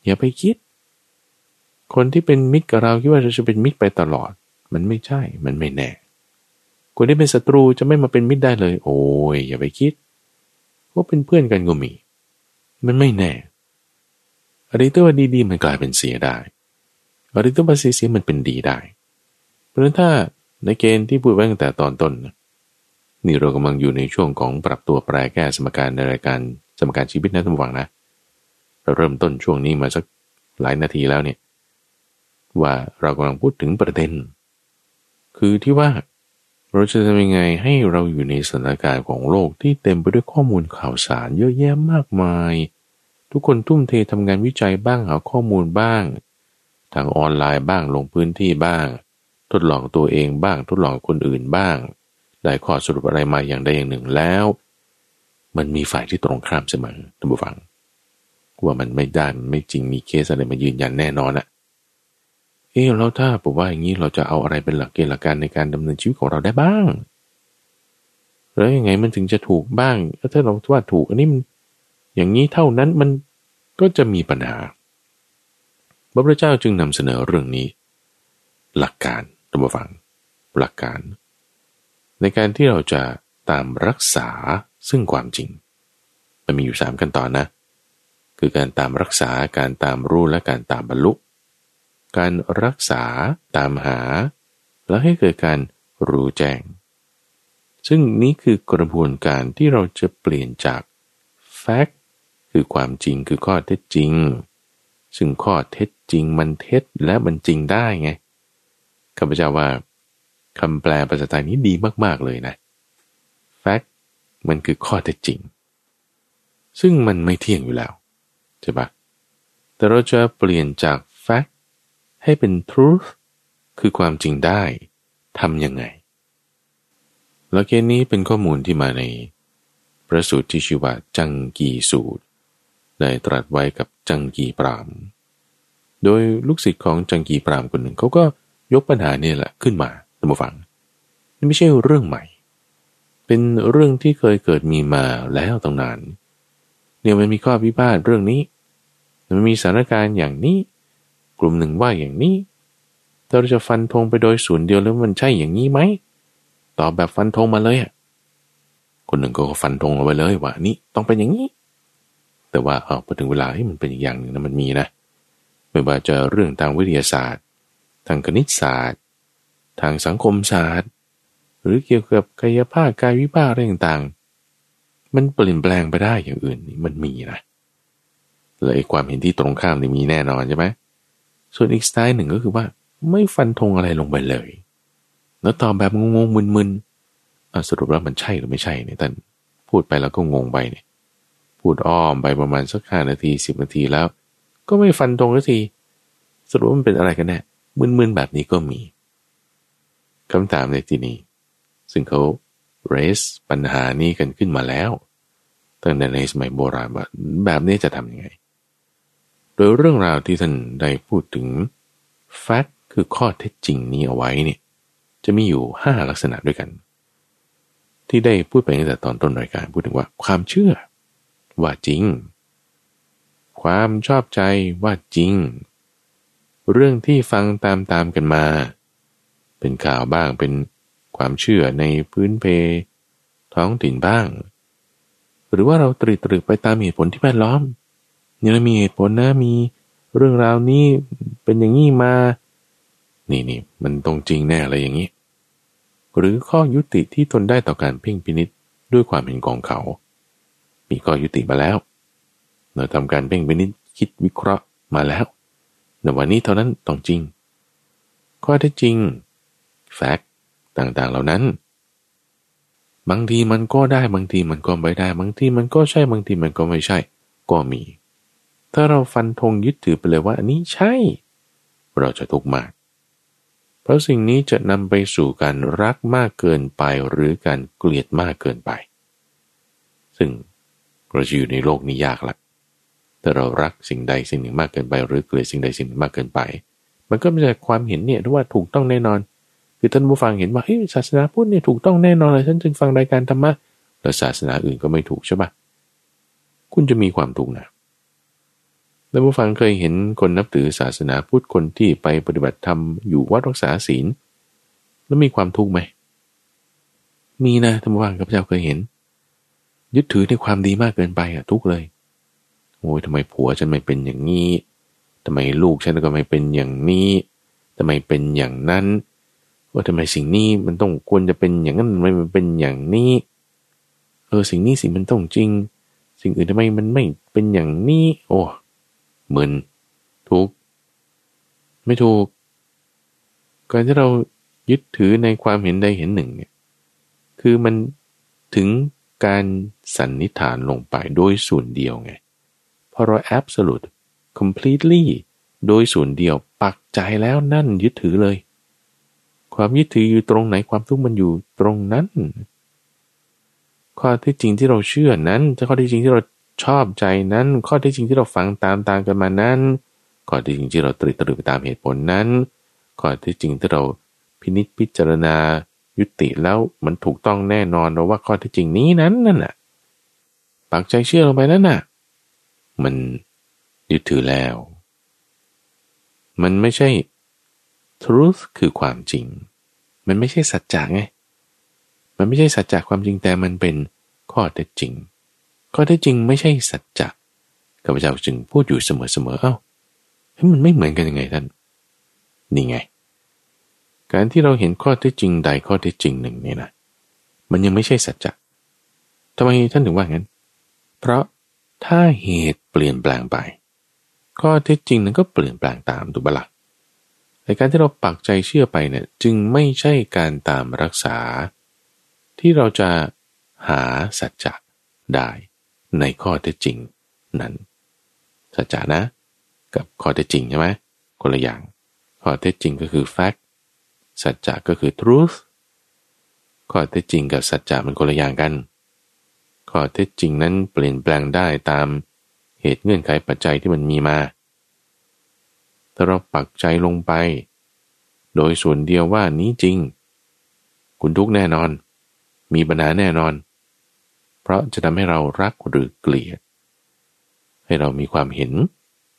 อย่าไปคิด คนที่เป็นมิตรกับเราคิดว่าเราจะเป็นมิตรไปตลอด มันไม่ใช่ มันไม่แน่ คนที่เป็นศัตรูจะไม่มาเป็นมิตรได้เลย โอ้ยอย่าไปคิดว่าเป็นเพื่อนกันก็มี มันไม่แน่อะไรตัวดีๆมันกลายเป็นเสียได้อะไรตัวเสียมันเป็นดีได้ เพราะฉะนั้นถ้าในเกณฑ์ที่พูดไว้ตั้งแต่ตอนต้นนี่เรากำลังอยู่ในช่วงของปรับตัวแปรแก้สมการในรายการสมการชีวิตนะท่านผู้ฟังนะ เราเริ่มต้นช่วงนี้มาสักหลายนาทีแล้วเนี่ย ว่าเรากำลังพูดถึงประเด็น คือที่ว่าเราจะทำยังไงให้เราอยู่ในสถานการณ์ของโลกที่เต็มไปด้วยข้อมูลข่าวสารเยอะแยะมากมาย ทุกคนทุ่มเททำงานวิจัยบ้างหาข้อมูลบ้าง ทางออนไลน์บ้างลงพื้นที่บ้าง ทดลองตัวเองบ้างทดลองคนอื่นบ้าง ได้ข้อสรุปอะไรมาอย่างใดอย่างหนึ่งแล้ว มันมีฝ่ายที่ตรงข้ามเสมอท่านผู้ฟังว่ามันไม่ได้ไม่จริงมีเคสอะไรมายืนยันแน่นอนอะ เออแล้วถ้าผมว่าอย่างนี้เราจะเอาอะไรเป็นหลักเกณฑ์หลักการในการดำเนินชีวิตของเราได้บ้าง แล้วยังไงมันถึงจะถูกบ้าง ถ้าเราว่าถูกอันนี้มันอย่างนี้เท่านั้นมันก็จะมีปัญหาพระพุทธเจ้าจึงนำเสนอเรื่องนี้ หลักการตัมฟัง หลักการ ในการที่เราจะตามรักษาซึ่งความจริง มันมีอยู่สามขั้นตอนนะ คือการตามรักษาการตามรู้และการตามบรรลุ การรักษาตามหา แล้วให้เกิดการรู้แจ้ง ซึ่งนี้คือกระบวนการที่เราจะเปลี่ยนจาก fact คือความจริงคือข้อเท็จจริง ซึ่งข้อเท็จจริงมันเท็จและมันจริงได้ไงข้าพเจ้าว่าคำแปลภาษาไทยนี้ดีมาก ๆ เลยนะ fact มันคือข้อเท็จจริง ซึ่งมันไม่เที่ยงอยู่แล้ว ใช่ปะแต่เราจะเปลี่ยนจาก fact ให้เป็น truth คือความจริงได้ทำยังไงแล้วเกณฑ์นี้เป็นข้อมูลที่มาใน พระสูตรที่ชื่อว่าจังกีสูตร ได้ตรัสไว้กับจังกีปราม โดยลูกศิษย์ของจังกีปรามคนหนึ่งเขาก็ยกปัญหาเนี่ยแหละขึ้นมาท่านผู้ฟังนี่ไม่ใช่เรื่องใหม่ เป็นเรื่องที่เคยเกิดมีมาแล้วตั้งนาน เนี่ยมันมีข้อพิพาทเรื่องนี้ มันมีสถานการณ์อย่างนี้ กลุ่มหนึ่งว่าอย่างนี้เราจะฟันธงไปโดยส่วนเดียวแล้วมันใช่อย่างนี้ไหมตอบแบบฟันธงมาเลยอะคนหนึ่งก็ฟันธงเอาไว้เลยว่านี่ต้องเป็นอย่างนี้ แต่ว่าเอาพอถึงเวลาให้มันเป็นอีกอย่างหนึ่งนะมันมีนะไม่ว่าจะเรื่องทางวิทยาศาสตร์ ทางคณิตศาสตร์ ทางสังคมศาสตร์ หรือเกี่ยวกับกายภาพกายวิภาคอะไรต่างๆ มันเปลี่ยนแปลงไปได้อย่างอื่นนี่มันมีนะเลยความเห็นที่ตรงข้ามนี่มีแน่นอนใช่ไหม ส่วนอีกสไตล์หนึ่งก็คือว่า ไม่ฟันธงอะไรลงไปเลย แล้วตอบแบบงงๆมึนๆสรุปแล้วมันใช่หรือไม่ใช่เนี่ยท่านพูดไปแล้วก็งงไปเนี่ย พูดอ้อมไปประมาณสักห้านาทีสิบนาทีแล้ว ก็ไม่ฟันธงสักทีสรุปมันเป็นอะไรกันแน่มึนๆแบบนี้ก็มีคำถามในที่นี้ ซึ่งเขา raise ปัญหานี้กันขึ้นมาแล้วตั้งแต่ในสมัยโบราณว่าแบบนี้จะทำยังไง โดยเรื่องราวที่ท่านได้พูดถึง fact คือข้อเท็จจริงนี้เอาไว้เนี่ยจะมีอยู่ห้าลักษณะด้วยกัน ที่ได้พูดไปตั้งแต่ตอนต้นรายการพูดถึงว่า ความเชื่อ ว่าจริง ความชอบใจว่าจริง เรื่องที่ฟังตามตามกันมา เป็นข่าวบ้างเป็นความเชื่อในพื้นเพ ท้องถิ่นบ้าง หรือว่าเราตรีตรึกไปตามเหตุผลที่แวดล้อม เนี่ยมีเหตุผลนะมีเรื่องราวนี้เป็นอย่างนี้มา นี่นี่มันตรงจริงแน่อะไรอย่างนี้ หรือข้อยุติที่ทนได้ต่อการเพ่งพินิษด้วยความเห็นของเขา มีข้อยุติมาแล้วเราทำการเพ่งพินิษคิดวิเคราะห์มาแล้วในวันนี้เท่านั้นต้องจริง ข้อเท็จจริง แฟกต์ต่างๆเหล่านั้น บางทีมันก็ได้บางทีมันก็ไม่ได้ บางทีมันก็ใช่บางทีมันก็ไม่ใช่ ก็มี ถ้าเราฟันธงยึดถือไปเลยว่าอันนี้ใช่ เราจะทุกข์มาก เพราะสิ่งนี้จะนำไปสู่การรักมากเกินไปหรือการเกลียดมากเกินไป ซึ่งเราจะอยู่ในโลกนี้ยากละแต่เรารักสิ่งใดสิ่งหนึ่งมากเกินไป หรือเกลียดสิ่งใดสิ่งหนึ่งมากเกินไป มันก็ไม่ใช่ความเห็นเนี่ยว่าถูกต้องแน่นอน คือท่านผู้ฟังเห็นว่าเฮ้ยศาสนาพุทธเนี่ยถูกต้องแน่นอนเลยฉันจึงฟังรายการธรรมะแล้วศาสนาอื่นก็ไม่ถูกใช่ปะคุณจะมีความทุกข์นะ แล้วผู้ฟังเคยเห็นคนนับถือศาสนาพุทธคนที่ไปปฏิบัติธรรมอยู่วัดรักษาศีล แล้วมีความทุกข์ไหม มีนะธรรมวังกับเจ้าเคยเห็น ยึดถือในความดีมากเกินไปอะทุกเลย โอ้ยทำไมผัวฉันไม่เป็นอย่างนี้ทำไมลูกฉันก็ไม่เป็นอย่างนี้ทำไมเป็นอย่างนั้นว่าทำไมสิ่งนี้มันต้องควรจะเป็นอย่างนั้นทำไมมันเป็นอย่างนี้เออสิ่งนี้สิมันต้องจริง สิ่งอื่นทำไมมันไม่เป็นอย่างนี้ โอ้ มือนถูกไม่ถูกการที่เรายึดถือในความเห็นใดเห็นหนึ่งเนี่ยคือมันถึงการสันนิษฐานลงไปโดยส่วนเดียวไงพอเรา absolute completely โดยส่วนเดียวปักใจแล้วนั่นยึดถือเลย ความยึดถืออยู่ตรงไหนความทุกข์มันอยู่ตรงนั้น ข้อที่จริงที่เราเชื่อนั้นจะข้อที่จริงที่เรา ชอบใจนั้น ข้อที่จริงที่เราฟังตามตามกันมานั้น ข้อที่จริงที่เราตรึกตรึกไปตามเหตุผลนั้น ข้อที่จริงที่เราพินิจพิจารณา ยุติแล้วมันถูกต้องแน่นอนเราว่าข้อที่จริงนี้นั้นนั่นน่ะปักใจเชื่อลงไปนั่นน่ะ มันยึดถือแล้ว มันไม่ใช่ truth คือความจริง มันไม่ใช่สัจจะไง มันไม่ใช่สัจจะความจริงแต่มันเป็นข้อเท็จจริง ข้อเท็จจริงไม่ใช่สัจจะข้าพเจ้าจึงพูดอยู่เสมอๆเอา้าเฮ้ยมันไม่เหมือนกันยังไงท่าน นี่ไง การที่เราเห็นข้อเท็จจริงใดข้อเท็จจริงหนึ่งเนี่ยนะมันยังไม่ใช่สัจจะทำไมท่านถึงว่างั้น เพราะถ้าเหตุเปลี่ยนแปลงไป ข้อเท็จจริงนั้นก็เปลี่ยนแปลงตามถูกปะละ่ะในการที่เราปักใจเชื่อไปเนี่ยจึงไม่ใช่การตามรักษา ที่เราจะหาสัจจะได้ ในข้อเท็จจริงนั้นสัจจะนะ กับข้อเท็จจริงใช่ไหมคนละอย่าง ข้อเท็จจริงก็คือ fact สัจจะก็คือ truth ข้อเท็จจริงกับสัจจะมันคนละอย่างกัน ข้อเท็จจริงนั้นเปลี่ยนแปลงได้ตามเหตุเงื่อนไขปัจจัยที่มันมีมา ถ้าเราปักใจลงไป โดยส่วนเดียวว่านี้จริง คุณทุกแน่นอน มีปัญหาแน่นอน เพราะจะทำให้เรารักหรือเกลียด ให้เรามีความเห็น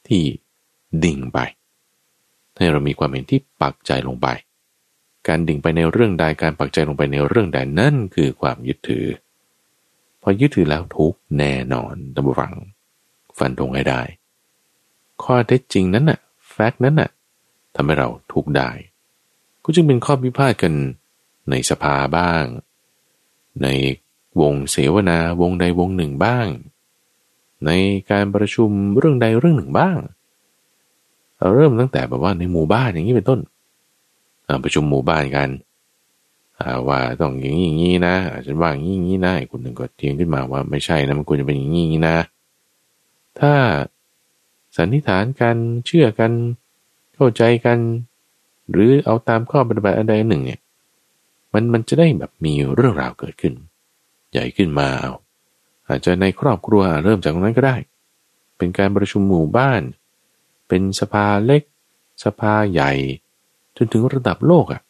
ที่ดิ่งไป ให้เรามีความเห็นที่ปักใจลงไป การดิ่งไปในเรื่องใดการปักใจลงไปในเรื่องใดนั่นคือความยึดถือ พอยึดถือแล้วทุกแน่นอนตำรัง ฟันธงให้ได้ ข้อเท็จจริงนั้นน่ะแฟกต์นั้นน่ะทำให้เราทุกได้ ก็จึงเป็นข้อพิพาทกันในสภาบ้าง ใน วงเสวนาวงใดวงหนึ่งบ้าง ในการประชุมเรื่องใดเรื่องหนึ่งบ้างเราเริ่มตั้งแต่แบบว่าในหมู่บ้านอย่างนี้เป็นต้นประชุมหมู่บ้านกันว่าต้องอย่างนี้อย่างนี้นะฉันว่าอย่างนี้อย่างนี้นะคนหนึ่งก็เทียงขึ้นมาว่าไม่ใช่นะมันควรจะเป็นอย่างนี้นะ ถ้าสันนิษฐานกันเชื่อกัน เข้าใจกัน หรือเอาตามข้อปฏิบัติอันใดหนึ่งเนี่ยมันมันจะได้แบบมีเรื่องราวเกิดขึ้น ใหญ่ขึ้นมาอาจจะในครอบครัวเริ่มจากตรงนั้นก็ได้ เป็นการประชุมหมู่บ้าน เป็นสภาเล็ก สภาใหญ่ จนถึงระดับโลกอะ่ะ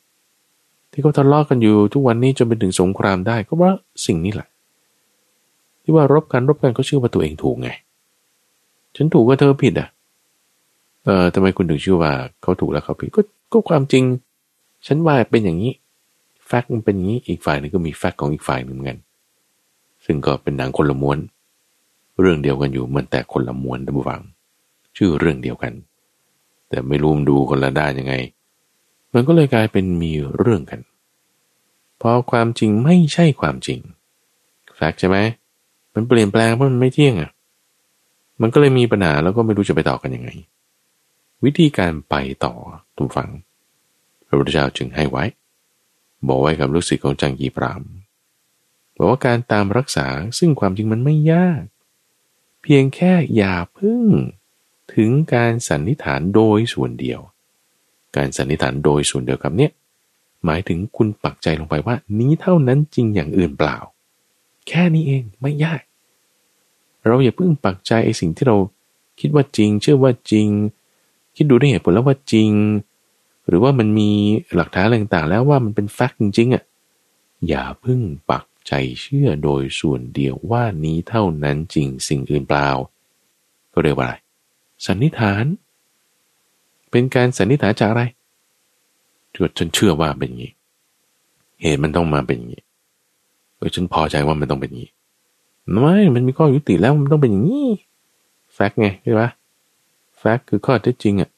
ที่เขาทะเลาะกันอยู่ทุกวันนี้จนเป็นถึงสงครามได้ก็เพราะสิ่งนี้แหละ ที่ว่ารบกันรบกันก็เชื่อว่าตัวเองถูกไง ฉันถูกว่าเธอผิดอะ เออทำไมคุณถึงเชื่อว่าเขาถูกแล้วเขาผิดก็ก็ความจริง ฉันว่าเป็นอย่างนี้ แฟกต์มันเป็นอย่างนี้อีกฝ่ายหนึ่งก็มีแฟกต์ของอีกฝ่ายหนึ่งเหมือนกัน ซึ่งก็เป็นหนังคนละม้วน เรื่องเดียวกันอยู่มือนแต่คนละม้วนท่านผู้ฟัง ชื่อเรื่องเดียวกัน แต่ไม่รู้มดูคนละด้านยังไง มันก็เลยกลายเป็นมีเรื่องกันพราะความจริงไม่ใช่ความจริงแฟกต์ใช่ไหมมันเปลี่ยนแปลงเพราะมันไม่เที่ยงอะมันก็เลยมีปัญหาแล้วก็ไม่รู้จะไปต่อกันยังไง วิธีการไปต่อทุกฝัง พระพุทธเจ้าจึงให้ไว้ บอกไว้กับลูกศิษย์ของจังกีพราม บอกว่าการตามรักษาซึ่งความจริงมันไม่ยาก เพียงแค่อย่าพึ่ง ถึงการสันนิษฐานโดยส่วนเดียว การสันนิษฐานโดยส่วนเดียวกับเนี้ยหมายถึงคุณปักใจลงไปว่า นี้เท่านั้นจริงอย่างอื่นเปล่า แค่นี้เองไม่ยาก เราอย่าเพิ่งปักใจไอ้สิ่งที่เราคิดว่าจริง เชื่อว่าจริง คิดดูได้เหตุผลแล้วว่าจริง หรือว่ามันมีหลักฐานอะไรต่างๆแล้วว่ามันเป็นแฟกต์จริงๆอะอย่าพิ่งปัก ใจเชื่อโดยส่วนเดียวว่านี้เท่านั้นจริงสิ่งอื่นเปล่า ก็เรียกว่าอะไร สันนิษฐาน เป็นการสันนิษฐานจากอะไรจนเชื่อว่าเป็นอย่างนี้ เหตุมันต้องมาเป็นอย่างนี้เออฉันพอใจว่ามันต้องเป็นอย่างนี้ไม่มันมีข้อยุติแล้วมันต้องเป็นอย่างนี้แฟกต์ไงใช่ปะแฟกต์คือข้อเท็จจริงอะ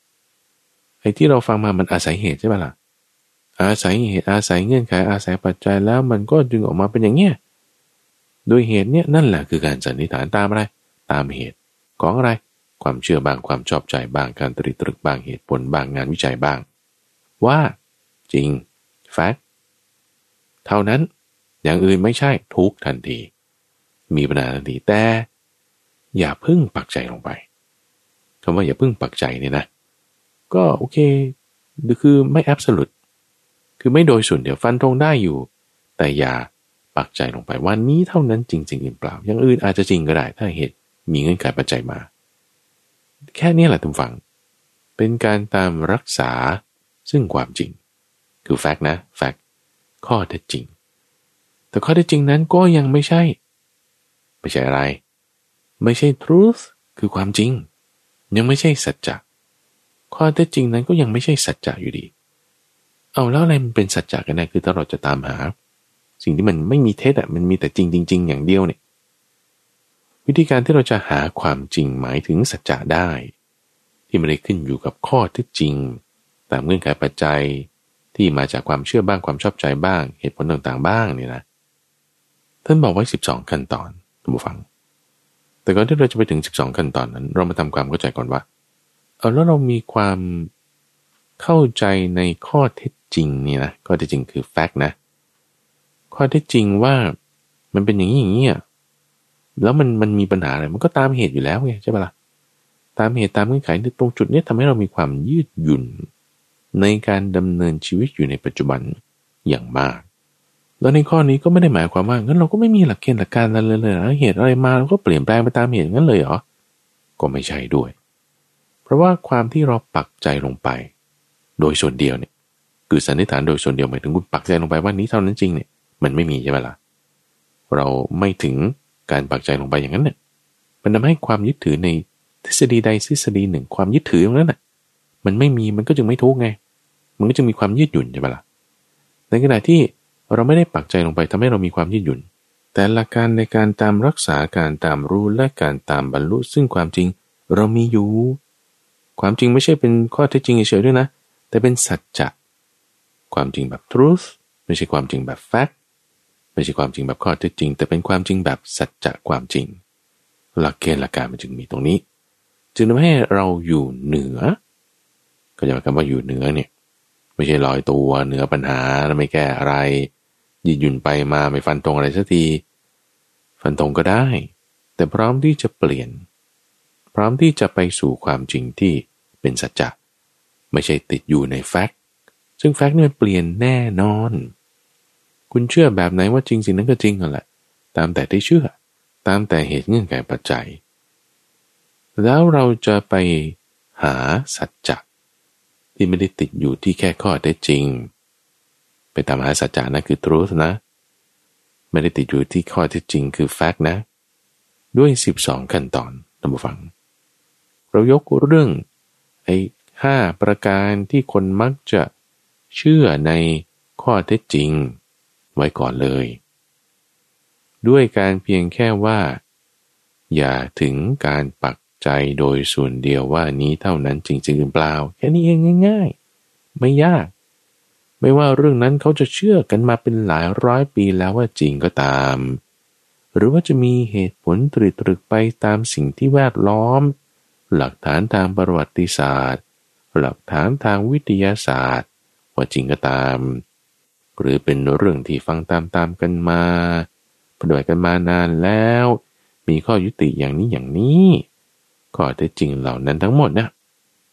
ไอ้ที่เราฟังมามันอาศัยเหตุใช่ปะล่ะ อาศัยเหตุอาศัยเงื่อนไขอาศัยปัจจัยแล้วมันก็จึงออกมาเป็นอย่างเนี้ยโดยเหตุเนี่ยนั่นแหละคือการสันนิษฐานตามอะไร ตามเหตุของอะไร ความเชื่อบางความชอบใจบางการตรีตรึกบางเหตุผลบางงานวิจัยบาง ว่า จริง แฟกเท่านั้นอย่างอื่นไม่ใช่ทุกทันที มีปัญหาทันทีแต่ อย่าพึ่งปักใจลงไปคำว่าอย่าพึ่งปักใจเนี่ยนะ ก็โอเคคือไม่แอบสุด คือไม่โดยส่วนเดียวฟันธงได้อยู่ แต่อย่าปักใจลงไปวันนี้เท่านั้นจริงๆหรือเปล่า อย่างอื่นอาจจะจริงก็ได้ ถ้าเหตุมีเงื่อนไขปัจจัยมา แค่นี้แหละทุกฝัง เป็นการตามรักษาซึ่งความจริง คือแฟกต์นะแฟกต์ข้อเท็จจริง แต่ข้อเท็จจริงนั้นก็ยังไม่ใช่ ไม่ใช่อะไร ไม่ใช่ truth คือความจริง ยังไม่ใช่สัจจะข้อเท็จจริงนั้นก็ยังไม่ใช่สัจจะอยู่ดี เอาแล้วอะไรมันเป็นสัจจะกันแน่คือถ้าเราจะตามหา สิ่งที่มันไม่มีเท็จอะมันมีแต่จริงจริงอย่างเดียวเนี่ยวิธีการที่เราจะหาความจริงหมายถึงสัจจะได้ ที่ไม่ได้ขึ้นอยู่กับข้อเท็จจริง ตามเงื่อนไขปัจจัยที่มาจากความเชื่อบ้างความชอบใจบ้าง เหตุผลต่างๆ บ้างเนี่ยนะท่านบอกไว้ 12 ขั้นตอนท่านผู้ฟัง แต่ก่อนที่เราจะไปถึง 12 ขั้นตอนนั้น เรามาทำความเข้าใจก่อนว่า เอาแล้วเรามีความเข้าใจในข้อเท็จ จริงนี่นะข้อเท็จจริงคือแฟกต์นะ ข้อเท็จจริงว่ามันเป็นอย่างนี้อย่างนี้แล้วมันมันมีปัญหาอะไรมันก็ตามเหตุอยู่แล้วไงใช่ปะละ่ะตามเหตุตามเงื่อนไขตรงจุดนี้ทำให้เรามีความยืดหยุ่น ในการดำเนินชีวิตอยู่ในปัจจุบันอย่างมาก แล้วในข้อนี้ก็ไม่ได้หมายความว่างั้นเราก็ไม่มีหลักเกณฑ์หลักการอะไรเลยนะเหตุอะไรมาเราก็เปลี่ยนแปลงไปตามเหตุงั้นเลยเหรอก็ไม่ใช่ด้วย เพราะว่าความที่เราปักใจลงไป โดยส่วนเดียวเนี่ย คือสันนิษฐานโดยส่วนเดียวหมายถึงคุณปักใจลงไปว่านี้เท่านั้นจริงเนี่ยมันไม่มีใช่ไหมล่ะเราไม่ถึงการปักใจลงไปอย่างนั้นเนี่ยมันทำให้ความยึดถือในทฤษฎีใดทฤษฎีหนึ่ง ความยึดถือตรงนั้นน่ะมันไม่มีมันก็จึงไม่ทุกไง มันก็จึงมีความยืดหยุ่นใช่ไหมล่ะในขณะที่เราไม่ได้ปักใจลงไปทำให้เรามีความยืดหยุ่น แต่หลักการในการตามรักษาการตามรู้และการตามบรรลุ ซึ่งความจริงเรามีอยู่ ความจริงไม่ใช่เป็นข้อเท็จจริงเฉยๆด้วยนะ แต่เป็นสัจจะ ความจริงแบบ truth ไม่ใช่ความจริงแบบ fact ไม่ใช่ความจริงแบบข้อเท็จจริง แต่เป็นความจริงแบบสัจจะความจริง หลักเกณฑ์หลักการมันจึงมีตรงนี้ จึงทำให้เราอยู่เหนือ ก็จะหมายความว่าอยู่เหนือเนี่ยไม่ใช่ลอยตัวเหนือปัญหาแล้วไม่แก้อะไรยืดหยุ่นไปมาไม่ฟันตรงอะไรสักทีฟันตรงก็ได้ แต่พร้อมที่จะเปลี่ยน พร้อมที่จะไปสู่ความจริงที่เป็นสัจจะไม่ใช่ติดอยู่ในแฟกต์ ซึ่งแฟกต์นี่ยเปลี่ยนแน่นอน คุณเชื่อแบบไหนว่าจริงสิ่งนั้นก็จริงกันแหละ ตามแต่ที่เชื่อ ตามแต่เหตุเงื่อนไขปัจจัย แล้วเราจะไปหาสัจจะที่ไม่ได้ติดอยู่ที่แค่ข้อได้จริง ไปตามหาสัจจานะคือ truth นะ ไม่ได้ติดอยู่ที่ข้อที่จริงคือ fact นะ ด้วย 12 ขั้นตอนท่านผู้ฟัง เรายกเรื่องไอ้ห้าประการที่คนมักจะ เชื่อในข้อเท็จจริงไว้ก่อนเลย ด้วยการเพียงแค่ว่า อย่าถึงการปักใจโดยส่วนเดียวว่านี้เท่านั้นจริงๆหรือเปล่า แค่นี้เองง่าย ๆ ไม่ยาก ไม่ว่าเรื่องนั้นเขาจะเชื่อกันมาเป็นหลายร้อยปีแล้วว่าจริงก็ตาม หรือว่าจะมีเหตุผลตรึกตรึกไปตามสิ่งที่แวดล้อม หลักฐานทางประวัติศาสตร์ หลักฐานทางวิทยาศาสตร์ ว่าจริงก็ตาม หรือเป็นเรื่องที่ฟังตามๆกันมาปฏิบัติกันมานานแล้ว มีข้อยุติอย่างนี้อย่างนี้ข้อเท็จจริงเหล่านั้นทั้งหมดนี่ย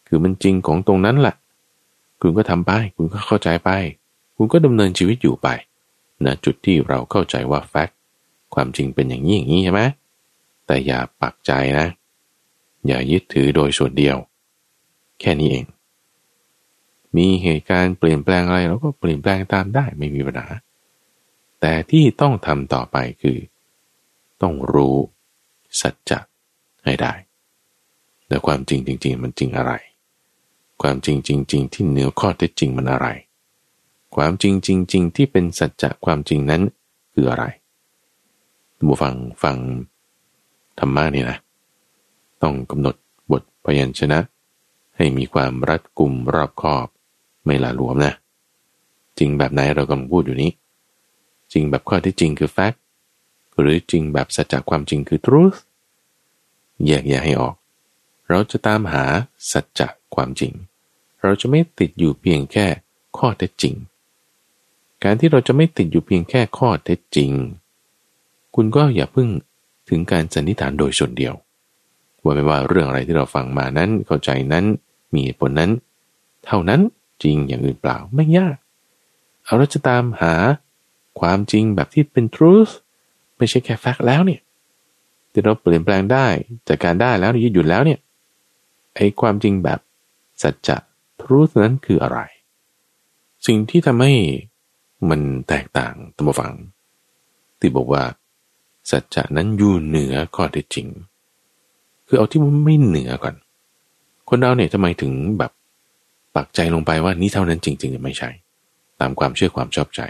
คือมันจริงของตรงนั้นแหละคุณก็ทำไป คุณก็เข้าใจไป คุณก็ดำเนินชีวิตอยู่ไปนะจุดที่เราเข้าใจว่าแฟกต์ความจริงเป็นอย่างนี้อย่างนี้ใช่ไหมแต่อย่าปักใจนะ อย่ายึดถือโดยส่วนเดียว แค่นี้เอง มีเหตุการณ์เปลี่ยนแปลงอะไรเราก็เปลี่ยนแปลงตามได้ไม่มีปัญหา แต่ที่ต้องทำต่อไปคือ ต้องรู้สัจจะให้ได้ แต่ความจริงจริง ๆ มันจริงอะไร ความจริงจริง ๆ ที่เหนือข้อเท็จจริงมันอะไร ความจริงจริง ๆ ที่เป็นสัจจะความจริงนั้นคืออะไรบูฟังฟังธรรมะนี่นะ ต้องกำหนดบทพยัญชนะให้มีความรัดกุมรอบคอบ ไม่ละหลวมนะ จริงแบบไหนเรากำลังพูดอยู่นี้ จริงแบบข้อที่จริงคือ fact หรือจริงแบบสัจจะความจริงคือ truth แยกแยะให้ออก เราจะตามหาสัจจะความจริง เราจะไม่ติดอยู่เพียงแค่ข้อเท็จจริง การที่เราจะไม่ติดอยู่เพียงแค่ข้อเท็จจริง คุณก็อย่าพึ่งถึงการสันนิษฐานโดยส่วนเดียว ว่าไม่ว่าเรื่องอะไรที่เราฟังมานั้นเข้าใจนั้นมีผลนั้น เท่านั้น จริงอย่างอื่นเปล่าไม่ยาก เอาเราจะตามหาความจริงแบบที่เป็น truth ไม่ใช่แค่ fact แล้วเนี่ยที่เราเปลี่ยนแปลงได้จากการได้แล้วยืดหยุดแล้วเนี่ยไอ้ความจริงแบบสัจจะ truth นั้นคืออะไร สิ่งที่ทำให้มันแตกต่างตัมฟัง ที่บอกว่า สัจจะนั้นอยู่เหนือข้อเท็จจริง คือเอาที่มันไม่เหนือก่อน คนเราเนี่ยทำไมถึงแบบ ปักใจลงไปว่านี่เท่านั้นจริงๆไม่ใช่ ตามความเชื่อความชอบใจ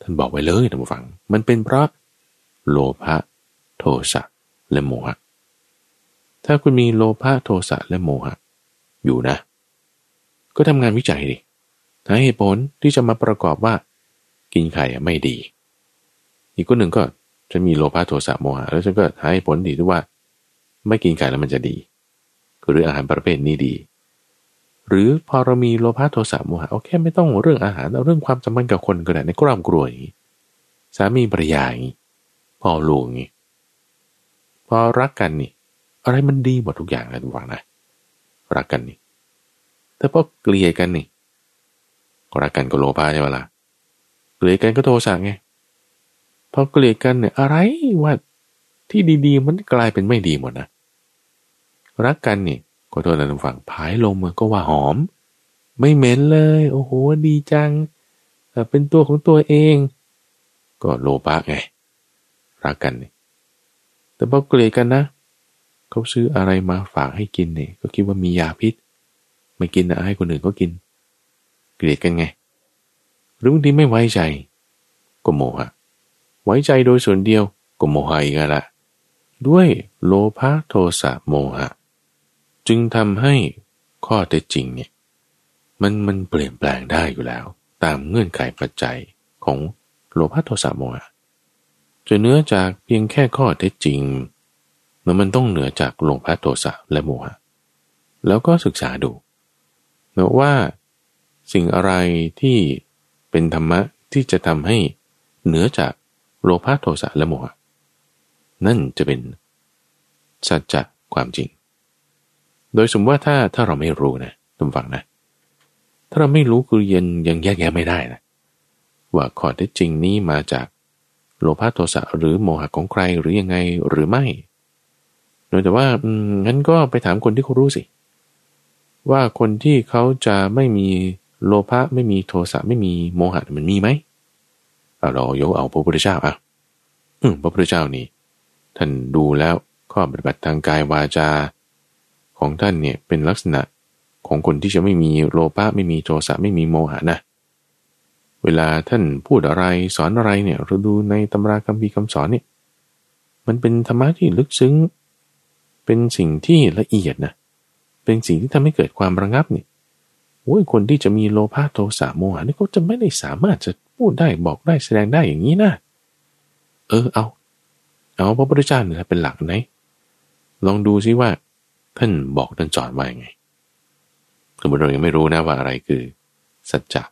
ท่านบอกไว้เลยท่านผู้ฟัง มันเป็นเพราะโลภะโทสะและโมหะ ถ้าคุณมีโลภะโทสะและโมหะ อยู่นะ ก็ทำงานวิจัยดิหาเหตุผลที่จะมาประกอบว่า กินไข่ไม่ดี อีกคนหนึ่งก็จะมีโลภะโทสะโมหะ แล้วฉันก็หาเหตุผลดีด้วยว่า ไม่กินไข่แล้วมันจะดีหรืออาหารประเภทนี้ดี หรือพอเรามีโลภะโทสะโมหะโอเคไม่ต้องเรื่องอาหารเอาเรื่องความสัมพันธ์กับคนก็ได้ในครอบครัวอย่างนี้สามีภรรยาพ่อลูกอย่างนี้พอรักกันนี่ อะไรมันดีหมดทุกอย่างนะทุกฝังนะรักกันนี่แต่พอเกลียดกันนี่รักกันก็โลภะใช่ไหมล่ะเกลียดกันก็โทสะไงพอเกลียดกันเนี่ยอะไรว่าที่ดีๆ มันกลายเป็นไม่ดีหมดนะรักกันนี่ โทษนะทุกฝั่งผายลมก็ว่าหอม ไม่เหม็นเลย โอ้โห ดีจัง เป็นตัวของตัวเอง ก็โลภะไง รักกัน แต่พอเกลียดกันนะ เขาซื้ออะไรมาฝากให้กินเนี่ย ก็คิดว่ามียาพิษ ไม่กินนะให้คนอื่นก็กิน เกลียดกันไง หรือบางทีไม่ไว้ใจ ก็โมหะ ไว้ใจโดยส่วนเดียว ก็โมหะอีกละ ด้วยโลภะโทสะโมหะ จึงทำให้ข้อเท็จจริงเนี่ยมันมันเปลี่ยนแปลงได้อยู่แล้ว ตามเงื่อนไขปัจจัยของโลภะโทสะโมหะจะเนื้อจากเพียงแค่ข้อเท็จจริงมันมันต้องเหนือจากโลภะโทสะและโมหะแล้วก็ศึกษาดูนะว่าสิ่งอะไรที่เป็นธรรมะที่จะทำให้เหนือจากโลภะโทสะและโมหะนั่นจะเป็นสัจจะความจริง โดยสมมติว่าถ้าถ้าเราไม่รู้นะทุกฝังนะ ถ้าเราไม่รู้คือยังยังแยกแยะไม่ได้นะว่าข้อเท็จจริงนี้มาจากโลภะโทสะหรือโมหะของใครหรือยังไงหรือไม่โดยแต่ว่าอืมงั้นก็ไปถามคนที่เขารู้สิ ว่าคนที่เขาจะไม่มีโลภะไม่มีโทสะไม่มีโมหะมันมีไหมเอาเรายกเอาพระพุทธเจ้าอะอืมพระพุทธเจ้านี่ท่านดูแล้วข้อปฏิบัติทางกายวาจา ของท่านเนี่ยเป็นลักษณะของคนที่จะไม่มีโลภะไม่มีโทสะไม่มีโมหะนะ เวลาท่านพูดอะไรสอนอะไรเนี่ยเราดูในตำราคำพีคำสอนเนี่ยมันเป็นธรรมะที่ลึกซึ้ง เป็นสิ่งที่ละเอียดนะ เป็นสิ่งที่ทำให้เกิดความระงับเนี่ยโอ้ยคนที่จะมีโลภะโทสะโมหะนี่เขาจะไม่ได้สามารถจะพูดได้บอกได้แสดงได้อย่างนี้นะเออเอา เอาพระพุทธเจ้าเนี่ยเป็นหลักไหนลองดูซิว่า ท่านบอกท่านสอนว่ายังไงสมมติเรายังไม่รู้นะว่าอะไรคือ สัจจะ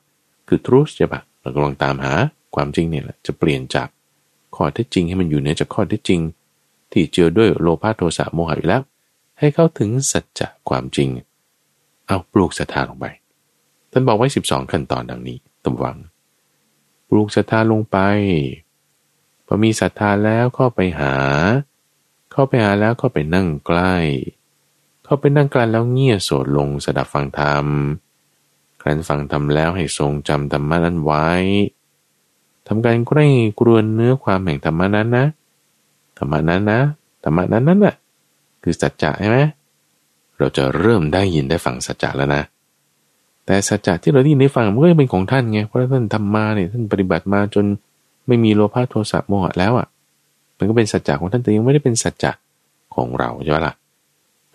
คือทรูสใช่ปะเรากำลังตามหาความจริงเนี่ยแหละจะเปลี่ยนจากข้อเท็จจริงให้มันอยู่เหนือจากข้อเท็จจริง ที่เจือด้วยโลภะโทสะโมหะอยู่แล้ว ให้เข้าถึงสัจจะความจริง เอาปลูกศรัทธาลงไปท่านบอกไว้ 12 ขั้นตอนดังนี้ตำวัง ปลูกศรัทธาลงไปพอมีศรัทธาแล้วเข้าไปหา เข้าไปหาแล้วก็ไปนั่งใกล้ เขาไปนั่งกลันแล้วเงี่ยโสดลงสดับฟังธรรมครั้นฟังธรรมแล้วให้ทรงจำธรรมะนั้นไว้ทำการใกล้กรวนเนื้อความแห่งธรรมะนั้นนะธรรมะนั้นนะธรรมะนั้นนั่นแหละคือสัจจะใช่ไหมเราจะเริ่มได้ยินได้ฟังสัจจะแล้วนะ แต่สัจจะที่เราได้ยินได้ฟังมันก็เป็นของท่านไงเพราะท่านทำมาเนี่ยท่านปฏิบัติมาจนไม่มีโลภะโทสะโมหะแล้วอะมันก็เป็นสัจจะของท่านแต่ยังไม่ได้เป็นสัจจะของเราใช่ไหมล่ะ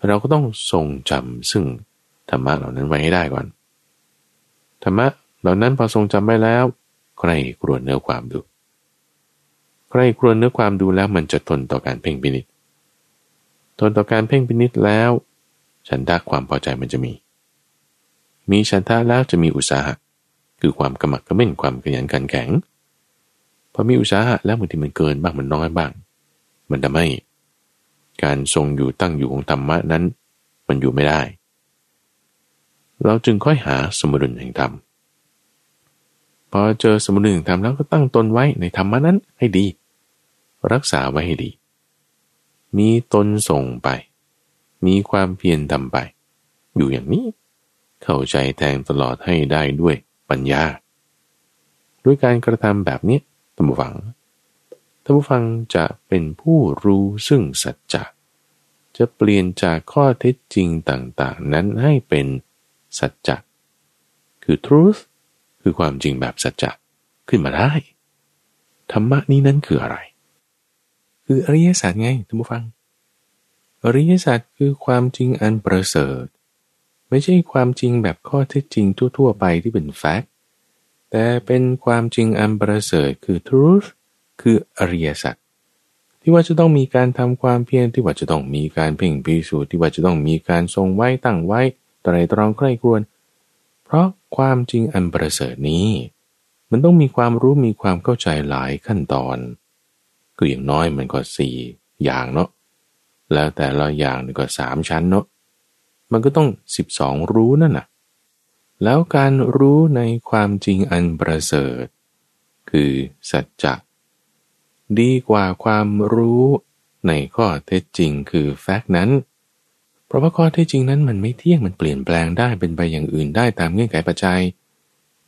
เราก็ต้องทรงจำซึ่งธรรมะเหล่านั้นไว้ให้ได้ก่อน ธรรมะเหล่านั้นพอทรงจำไว้แล้วใครกรวนเนื้อความดู ใครกรวนเนื้อความดูแล้วมันจะทนต่อการเพ่งพินิษทนต่อการเพ่งพินิษแล้ว ฉันทะความพอใจมันจะมี มีฉันทะแล้วจะมีอุตสาหะ คือความกระหมักกระเม่นความขยันขันแข็งพอมีอุตสาหะแล้วบางทีมันเกินบ้างมันน้อยบ้าง มันทำให้ การทรงอยู่ตั้งอยู่ของธรรมะนั้น มันอยู่ไม่ได้ เราจึงค่อยหาสมดุลแห่งธรรมพอเจอสมดุลแห่งธรรมแล้วก็ตั้งตนไว้ในธรรมะนั้นให้ดี รักษาไว้ให้ดี มีตนส่งไป มีความเพียรทำไป อยู่อย่างนี้ เข้าใจแทงตลอดให้ได้ด้วยปัญญา ด้วยการกระทำแบบนี้ตัมบูฟังท่านผู้ฟังจะเป็นผู้รู้ซึ่งสัจจะ จะเปลี่ยนจากข้อเท็จจริงต่างๆ นั้นให้เป็นสัจจะคือ truth คือความจริงแบบสัจจะขึ้นมาได้ ธรรมะนี้นั้นคืออะไร คืออริยสัจไงท่านผู้ฟัง อริยสัจคือความจริงอันประเสริฐ ไม่ใช่ความจริงแบบข้อเท็จจริงทั่ว ๆ ไปที่เป็นแฟกต์แต่เป็นความจริงอันประเสริฐคือ truth คืออริยสัจ ที่ว่าจะต้องมีการทำความเพียรที่ว่าจะต้องมีการเพ่งพิสูจน์ที่ว่าจะต้องมีการทรงไว้ตั้งไว้ตรตรองใกล้ครวนเพราะความจริงอันประเสริฐนี้ มันต้องมีความรู้มีความเข้าใจหลายขั้นตอนคือย่างน้อยมันก็สี่อย่างเนาะแล้วแต่ละอย่างก็สามชั้นเนาะมันก็ต้องสิบสองรู้นั่นน่ะแล้วการรู้ในความจริงอันประเสริฐ คือสัจจะ ดีกว่าความรู้ในข้อเท็จจริงคือแฟกต์นั้น เพราะว่าข้อเท็จจริงนั้นมันไม่เที่ยงมันเปลี่ยนแปลงได้เป็นไปอย่างอื่นได้ตามเงื่อนไขปัจจัย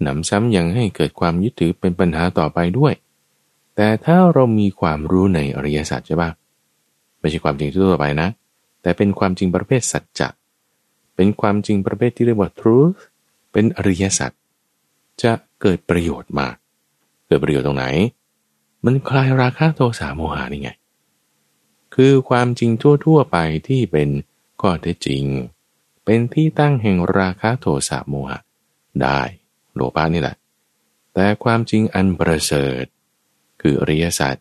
หนำซ้ำยังให้เกิดความยึดถือเป็นปัญหาต่อไปด้วย แต่ถ้าเรามีความรู้ในอริยสัจใช่ปะไม่ใช่ความจริงทั่วไปนะ แต่เป็นความจริงประเภทสัจจะเป็นความจริงประเภทที่เรียกว่า truth เป็นอริยสัจจะเกิดประโยชน์มาก เกิดประโยชน์ตรงไหน มันคลายราคะโทสะโมหานี่ไง คือความจริงทั่วๆไปที่เป็นข้อเท็จจริง เป็นที่ตั้งแห่งราคะโทสะโมหะ ได้โลภะนี่แหละ แต่ความจริงอันประเสริฐ คืออริยสัจ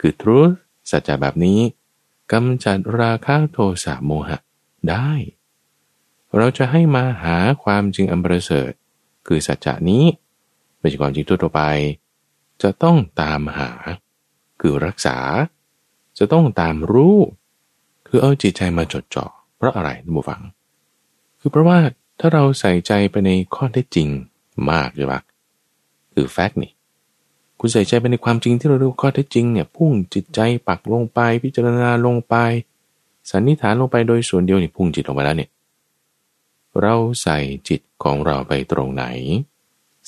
คือทรุสัจจะแบบนี้กำจัดราคะโทสะโมหะได้ เราจะให้มาหาความจริงอันประเสริฐ คือสัจจะนี้ไม่ใช่ความจริงทั่วไป จะต้องตามหา คือรักษา จะต้องตามรู้ คือเอาจิตใจมาจดจ่อเพราะอะไรท่านผู้ฟัง คือเพราะว่าถ้าเราใส่ใจไปในข้อเท็จจริงมากใช่ปะคือแฟกต์นี่คุณใส่ใจไปในความจริงที่เราเรียกข้อเท็จจริงเนี่ยพุ่งจิตใจปักลงไปพิจารณาลงไปสันนิษฐานลงไปโดยส่วนเดียวนี่พุ่งจิตลงไปแล้วเนี่ยเราใส่จิตของเราไปตรงไหน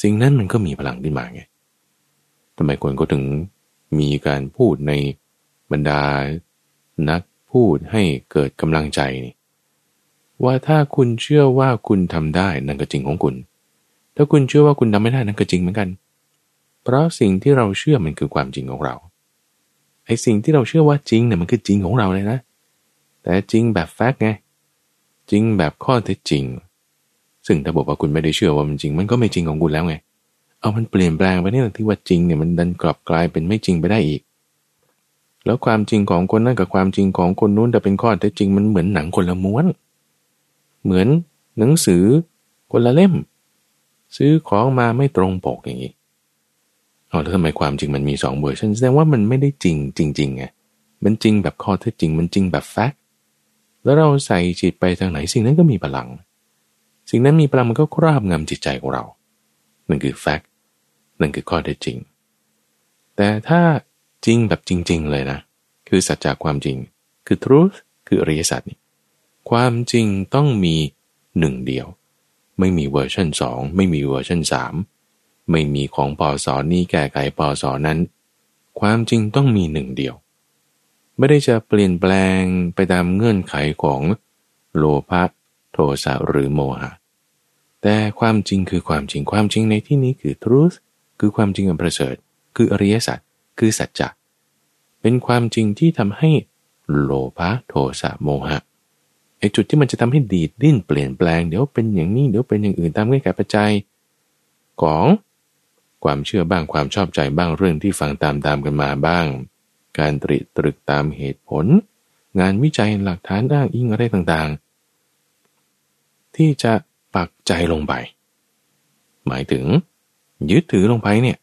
สิ่งนั้นมันก็มีพลังขึ้นมาไง ทำไมคนก็ถึงมีการพูดในบรรดา นักพูดให้เกิดกำลังใจนี่ว่าถ้าคุณเชื่อว่าคุณทำได้นั่นก็จริงของคุณ ถ้าคุณเชื่อว่าคุณทำไม่ได้นั่นก็จริงเหมือนกัน เพราะสิ่งที่เราเชื่อมันคือความจริงของเราไอ้สิ่งที่เราเชื่อว่าจริงเนี่ยมันคือจริงของเราเลยนะ แต่จริงแบบแฟกต์ไง จริงแบบข้อเท็จจริง ซึ่งถ้าบอกว่าคุณไม่ได้เชื่อว่ามันจริง มันก็ไม่จริงของคุณแล้วไง เอามันเปลี่ยนแปลงไปนี่แหละที่ว่าจริงเนี่ยมันดันกลับกลายเป็นไม่จริงไปได้อีก แล้วความจริงของคนนั้นกับความจริงของคนนู้นแต่เป็นข้อเท็จจริงมันเหมือนหนังคนละม้วน เหมือนหนังสือคนละเล่ม ซื้อของมาไม่ตรงปกอย่างนี้เอาแล้วทำไมความจริงมันมีสองเวอร์ชันแสดงว่ามันไม่ได้จริงจริงๆไงมันจริงแบบข้อเท็จจริง มันจริงแบบแฟกต์แล้วเราใส่จิตไปทางไหนสิ่งนั้นก็มีพลัง สิ่งนั้นมีพลังมันก็ครอบงำจิตใจของเรานั่นคือแฟกต์ นั่นคือข้อเท็จจริง แต่ถ้าจริงแบบจริง ๆ เลยนะ คือสัจจะความจริง คือ truth คืออริยสัจนี่ความจริงต้องมีหนึ่งเดียว ไม่มีเวอร์ชันสองไม่มีเวอร์ชันสามไม่มีของปอสอนนี้แก้ไขปอสอนนั้น ความจริงต้องมีหนึ่งเดียว ไม่ได้จะเปลี่ยนแปลงไปตามเงื่อนไขของโลภะโทสะหรือโมหะแต่ความจริงคือความจริงความจริงในที่นี้คือ truth คือความจริงอันประเสริฐ คืออริยสัจคือสัจจะเป็นความจริงที่ทำให้โลภะโทสะโมหะไอจุดที่มันจะทำให้ดีดดิ้นเปลี่ยนแปลงเดี๋ยวเป็นอย่างนี้เดี๋ยวเป็นอย่างอื่นตามเงื่อนไขปัจจัยของความเชื่อบ้างความชอบใจบ้างเรื่องที่ฟังตามตามกันมาบ้าง การตริตรึกตามเหตุผล งานวิจัยหลักฐานอ้างอิงอะไรต่างๆ ที่จะปักใจลงไป หมายถึง ยึดถือลงไปเนี่ย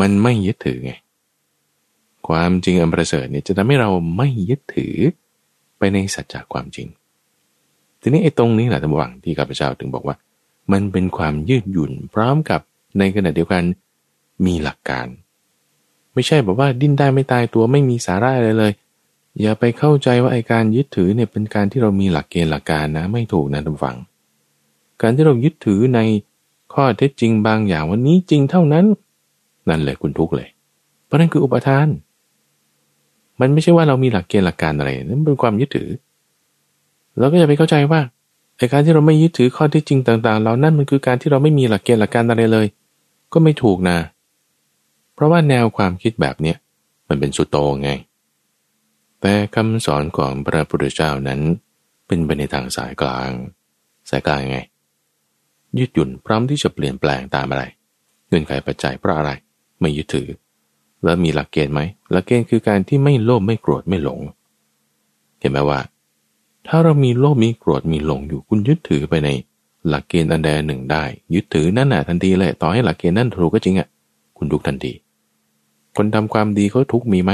มันไม่ยึดถือไง ความจริงอันประเสริฐเนี่ยจะทำให้เราไม่ยึดถือไปในสัจจะความจริง ทีนี้ไอ้ตรงนี้แหละท่านผู้ฟังที่ข้าพเจ้าถึงบอกว่า มันเป็นความยืดหยุ่นพร้อมกับในขณะเดียวกันมีหลักการ ไม่ใช่แบบว่าดิ้นได้ไม่ตายตัวไม่มีสาระอะไรเลย อย่าไปเข้าใจว่าไอ้การยึดถือเนี่ยเป็นการที่เรามีหลักเกณฑ์หลักการนะ ไม่ถูกนะท่านฟัง การที่เรายึดถือใน ข้อเท็จจริงบางอย่างวันนี้จริงเท่านั้น นั่นแหละคุณทุกเลย เพราะนั่นคืออุปทาน มันไม่ใช่ว่าเรามีหลักเกณฑ์หลักการอะไรนั่นเป็นความยึดถือเราก็อย่าไปเข้าใจว่าไอการที่เราไม่ยึดถือข้อเท็จจริงต่างๆ เรานั่นมันคือการที่เราไม่มีหลักเกณฑ์หลักการอะไรเลย ก็ไม่ถูกนะ เพราะว่าแนวความคิดแบบเนี้ยมันเป็นสุดโตไง แต่คำสอนของพระพุทธเจ้านั้น เป็นไปในทางสายกลาง สายกลางไง ยืดหยุ่นพร้อมที่จะเปลี่ยนแปลงตามอะไรเงื่อนไขปัจจัยเพราะอะไร ไม่ยึดถือ แล้วมีหลักเกณฑ์ไหมหลักเกณฑ์คือการที่ไม่โลภไม่โกรธไม่หลง เห็นไหมว่า ถ้าเรามีโลภมีโกรธมีหลงอยู่คุณยึดถือไปใน หลักเกณฑ์อันใดหนึ่งได้ ยึดถือนั่นน่ะทันทีเลยต่อให้หลักเกณฑ์นั่นถูกก็จริงอะคุณทุกทันทีคนทำความดีเขาทุกมีไหม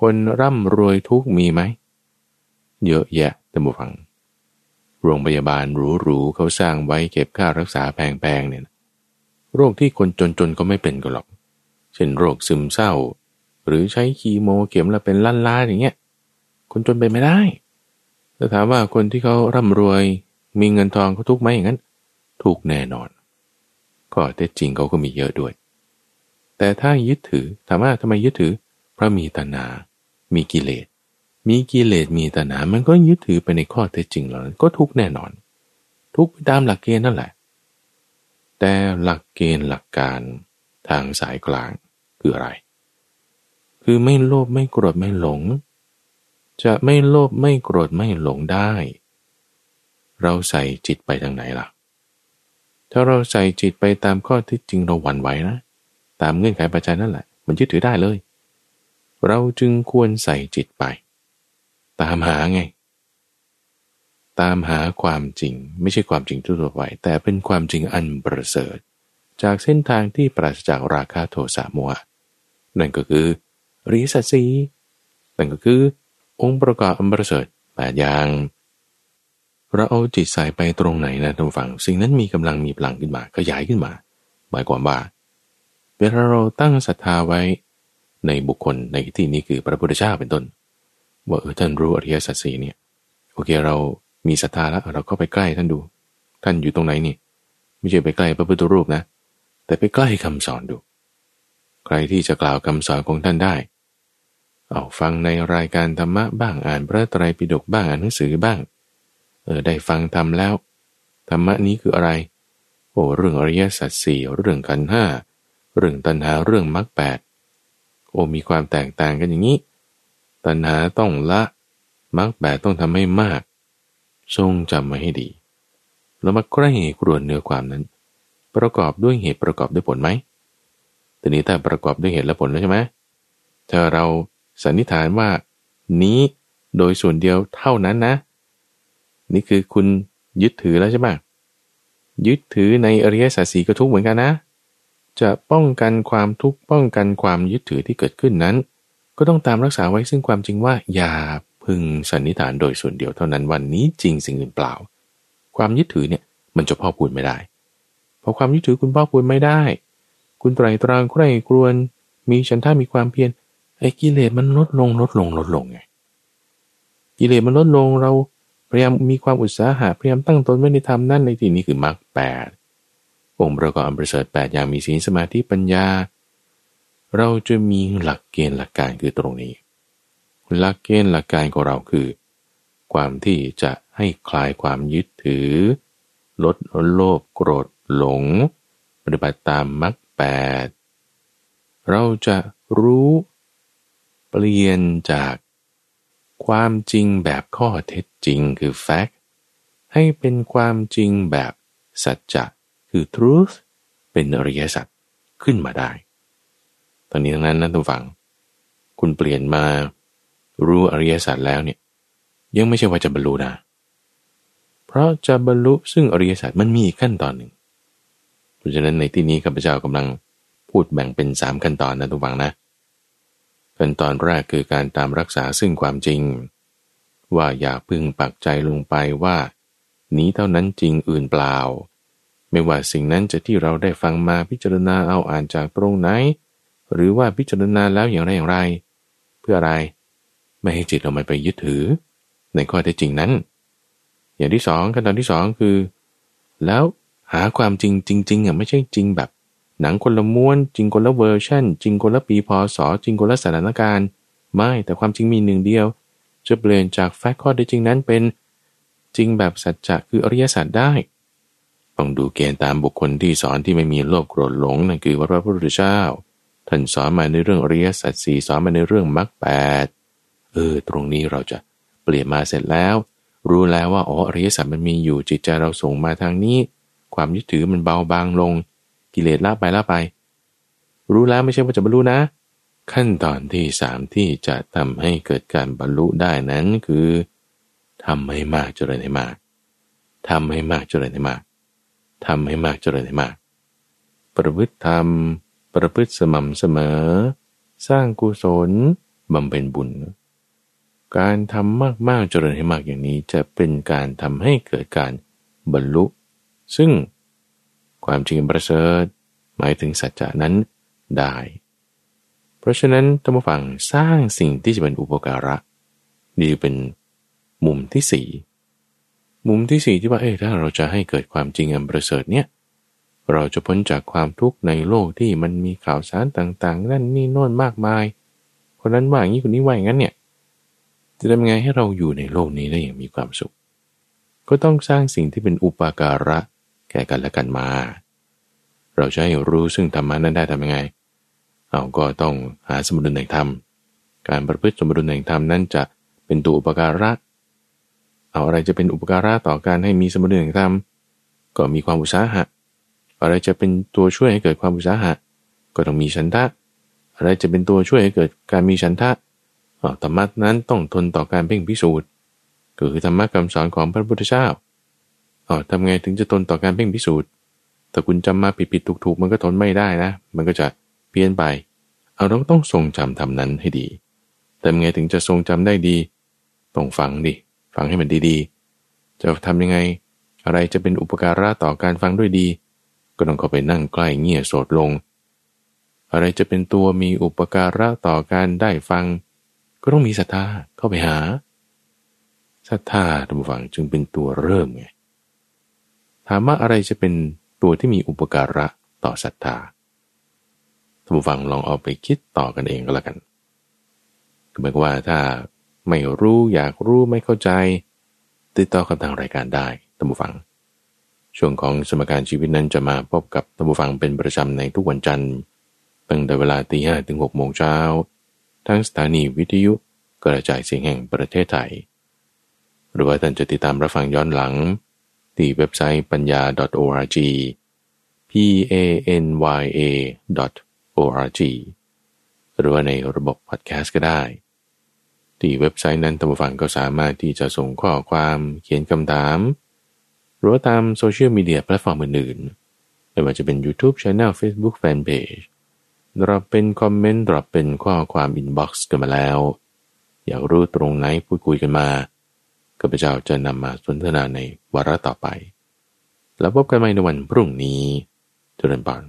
คนร่ำรวยทุกมีไหมเยอะแยะแต่บุฟัง โรงพยาบาลหรูๆเขาสร้างไว้เก็บค่ารักษาแพงๆเนี่ยโรคที่คนจนๆก็ไม่เป็นก็หรอก เช่นโรคซึมเศร้า หรือใช้คีโมเข็มแล้วเป็นล้านล้าอย่างเงี้ยคนจนเป็นไม่ได้แต่ถามว่าคนที่เขาร่ำรวยมีเงินทองเขาทุกไหมอย่างนั้นถูกแน่นอนก็แต่จริงเขาก็มีเยอะด้วย แต่ถ้ายึดถือถามว่าทำไมยึดถือเพราะมีตัณหา มีกิเลส มีกิเลสมีตัณหา มันก็ยึดถือไปในข้อเท็จจริงเหล่านั้นก็ทุกแน่นอน ทุกตามหลักเกณฑ์นั่นแหละ แต่หลักเกณฑ์หลักการทางสายกลางคืออะไร คือไม่โลภไม่โกรธไม่หลง จะไม่โลภไม่โกรธไม่หลงได้ เราใส่จิตไปทางไหนล่ะ ถ้าเราใส่จิตไปตามข้อที่จริงเราหวั่นไหวนะ ตามเงื่อนไขปัจจัยนั่นแหละ มันยึดถือได้เลย เราจึงควรใส่จิตไป ตามหาไง ตามหาความจริง ไม่ใช่ความจริงทั่วไปแต่เป็นความจริงอันประเสริฐ จากเส้นทางที่ปราศจากราคะโทสะโมหะนั่นก็คือริสสีนั่นก็คือ องค์ประกอบอันประเสริฐแปดอย่างเราเอาจิตใส่ไปตรงไหนนะท่านฟัง สิ่งนั้นมีกำลังมีพลังขึ้นมา ขยายขึ้นมา หมายความว่าเวลาเราตั้งศรัทธาไว้ในบุคคลในที่นี้คือพระพุทธเจ้าเป็นต้น ว่าเออท่านรู้อริยสัจสีเนี่ยโอเคเรามีศรัทธาแล้วเราก็ไปใกล้ท่านดู ท่านอยู่ตรงไหนนี่ ไม่ใช่ไปใกล้พระพุทธรูปนะ แต่ไปใกล้คำสอนดู ใครที่จะกล่าวคำสอนของท่านได้ เอาฟังในรายการธรรมะบ้างอ่านพระไตรปิฎกบ้างอ่านหนังสือบ้าง เออได้ฟังทำแล้ว ธรรมะนี้คืออะไร โอ้เรื่องอริยสัจสี่เรื่องขันห้าเรื่องตัณหาเรื่องมรรคแปดโอ้มีความแตกต่างกันอย่างนี้ ตัณหาต้องละมรรคแปดต้องทำให้มาก ทรงจำมาให้ดี แล้วมาใกล้กรวนเนื้อความนั้น ประกอบด้วยเหตุประกอบด้วยผลไหมทีนี้ถ้าประกอบด้วยเหตุและผลแล้วใช่ไหมถ้าเราสันนิษฐานว่านี้โดยส่วนเดียวเท่านั้นนะ นี่คือคุณยึดถือแล้วใช่ไหมยึดถือในอริยสัจสีก็ทุกเหมือนกันนะ จะป้องกันความทุกข์ป้องกันความยึดถือที่เกิดขึ้นนั้น ก็ต้องตามรักษาไว้ซึ่งความจริงว่า อย่าพึงสันนิษฐานโดยส่วนเดียวเท่านั้นวันนี้จริงสิ่งอื่นเปล่า ความยึดถือเนี่ยมันจะพ่อพูดไม่ได้พอความยึดถือคุณพ่อพูดไม่ได้ คุณไตรตรางใคร่กรวน มีฉันท่ามีความเพียรไอ้กิเลสมันลดลงลดลงลดลงไงกิเลสมันลดลงเราพยายามมีความอุตสาหะพยายามตั้งตนไว้ในธรรมนั่นในที่นี้คือมรรคแปดองค์ประกอบอันประเสริฐแปดอย่างมีศีลสมาธิปัญญา เราจะมีหลักเกณฑ์หลักการคือตรงนี้ หลักเกณฑ์หลักการของเราคือ ความที่จะให้คลายความยึดถือ ลดโลภโกรธหลง ปฏิบัติตามมรรคแปดเราจะรู้ เปลี่ยนจากความจริงแบบข้อเท็จจริงคือ fact ให้เป็นความจริงแบบสัจจะคือ truth เป็นอริยสัจขึ้นมาได้ ตอนนี้ทั้งนั้นนะทุกฝัง คุณเปลี่ยนมารู้อริยสัจแล้วเนี่ย ยังไม่ใช่ว่าจะบรรลุนะเพราะจะบรรลุซึ่งอริยสัจมันมีอีกขั้นตอนหนึ่งเพราะฉะนั้นในที่นี้ข้าพเจ้ากำลังพูดแบ่งเป็นสามขั้นตอนนะทุกฝังนะขั้นตอนแรกคือการตามรักษาซึ่งความจริง ว่าอย่าพึ่งปักใจลงไปว่า นี้เท่านั้นจริงอื่นเปล่า ไม่ว่าสิ่งนั้นจะที่เราได้ฟังมาพิจารณาเอาอ่านจากตรงไหน หรือว่าพิจารณาแล้วอย่างไรอย่างไร เพื่ออะไรไม่ให้จิตเรามันไปยึดถือ ในข้อเท็จจริงนั้น อย่างที่สองขั้นตอนที่สองคือ แล้วหาความจริงจริงๆอะไม่ใช่จริงแบบ หนังคนละม้วน จริงคนละเวอร์ชันจริงคนละปีพศจริงคนละสถานการณ์ ไม่แต่ความจริงมีหนึ่งเดียว จะเปลี่ยนจากแฟกต์ข้อได้จริงนั้นเป็นจริงแบบสัจจะคืออริยสัจได้ต้องดูเกณฑ์ตามบุคคลที่สอนที่ไม่มีโลภโกรธหลงนั่นคือพระพุทธเจ้า ท่านสอนมาในเรื่องอริยสัจสี่สอนมาในเรื่องมรรคแปดเออ ตรงนี้เราจะเปลี่ยนมาเสร็จแล้ว รู้แล้วว่าอ๋ออริยสัจมันมีอยู่จิตใจเราส่งมาทางนี้ ความยึดถือมันเบาบางลง กิเลสละไปละไป รู้แล้วไม่ใช่ว่าจะบรรลุนะ ขั้นตอนที่สามที่จะทำให้เกิดการบรรลุได้นั้นคือทำให้มากเจริญให้มากทำให้มากเจริญให้มากทำให้มากเจริญให้มาก ประพฤติธรรม ประพฤติสม่ำเสมอ สร้างกุศลบำเพ็ญบุญ การทำมากๆเจริญให้มากอย่างนี้ จะเป็นการทำให้เกิดการบรรลุ ซึ่งความจริงประเสริฐหมายถึงสัจจะนั้นได้ เพราะฉะนั้นธรรมฟังสร้างสิ่งที่จะเป็นอุปการะนี่เป็นมุมที่สี่มุมที่สี่ที่ว่าเอ้ถ้าเราจะให้เกิดความจริงอันประเสริฐเนี่ย เราจะพ้นจากความทุกข์ในโลกที่มันมีข่าวสารต่าง ๆ นั่นนี่โน่นมากมาย คนนั้นว่าอย่างนี้คนนี้ว่าอย่างนั้นเนี่ย จะทำไงให้เราอยู่ในโลกนี้ได้อย่างมีความสุข ก็ต้องสร้างสิ่งที่เป็นอุปการะแก่กันและกันมา เราจะให้รู้ซึ่งธรรมานั้นได้ทำยังไงเอาก็ต้องหาสมดุลแห่งธรรม การประพฤติสมดุลแห่งธรรมนั้นจะเป็นตัวอุปการะ เอาอะไรจะเป็นอุปการะต่อการให้มีสมดุลแห่งธรรมก็มีความอุตสาหะ อะไรจะเป็นตัวช่วยให้เกิดความอุตสาหะ ก็ต้องมีฉันทะ อะไรจะเป็นตัวช่วยให้เกิดการมีฉันทะธรรมะนั้นต้องทนต่อการเพ่งพิสูจน์ก็คือธรรมะคำสอนของพระพุทธเจ้าอ๋อทำไงถึงจะทนต่อการเพ่งพิสูจน์แต่คุณจำมาผิดผิดถูกถูกมันก็ทนไม่ได้นะ มันก็จะเพี้ยนไป เอาเราต้องทรงจำทำนั้นให้ดีแต่ไงถึงจะทรงจำได้ดี ต้องฟังดิฟังให้มันดีๆ จะทำยังไง อะไรจะเป็นอุปการะต่อการฟังด้วยดี ก็ต้องเข้าไปนั่งใกล้เงี่ยโสดลง อะไรจะเป็นตัวมีอุปการะต่อการได้ฟัง ก็ต้องมีศรัทธาเข้าไปหาศรัทธาท่านผู้ฟังจึงเป็นตัวเริ่มไงถามว่าอะไรจะเป็นตัวที่มีอุปการะต่อศรัทธาท่านผู้ฟังลองเอาไปคิดต่อกันเองก็แล้วกันคือหมายว่าถ้าไม่รู้อยากรู้ไม่เข้าใจ ติดต่อกับทางรายการได้ท่านผู้ฟัง ช่วงของสมการชีวิตนั้นจะมาพบกับท่านผู้ฟังเป็นประจำในทุกวันจันทร์ตั้งแต่เวลาตีห้ถึงหกโมงเช้าทั้งสถานีวิทยุกระจายเสียงแห่งประเทศไทย หรือว่าท่านจะติดตามรับฟังย้อนหลัง ที่เว็บไซต์ปัญญา .org p a n y a .org หรือว่าในระบบพอดแคสต์ก็ได้ ที่เว็บไซต์นั้นท่านผู้ฟังก็สามารถที่จะส่งข้อความเขียนคำถาม หรือตามโซเชียลมีเดียแพลตฟอร์มอื่นๆไม่ว่าจะเป็น YouTube Channel Facebook Fanpage เราเป็น comment drop เป็นข้อความ inbox กันมาแล้ว อยากรู้ตรงไหนพูดคุยกันมาข้าพเจ้าจะนำมาสนทนาในวาระต่อไป แล้วพบกันใหม่ในวันพรุ่งนี้เจริญพร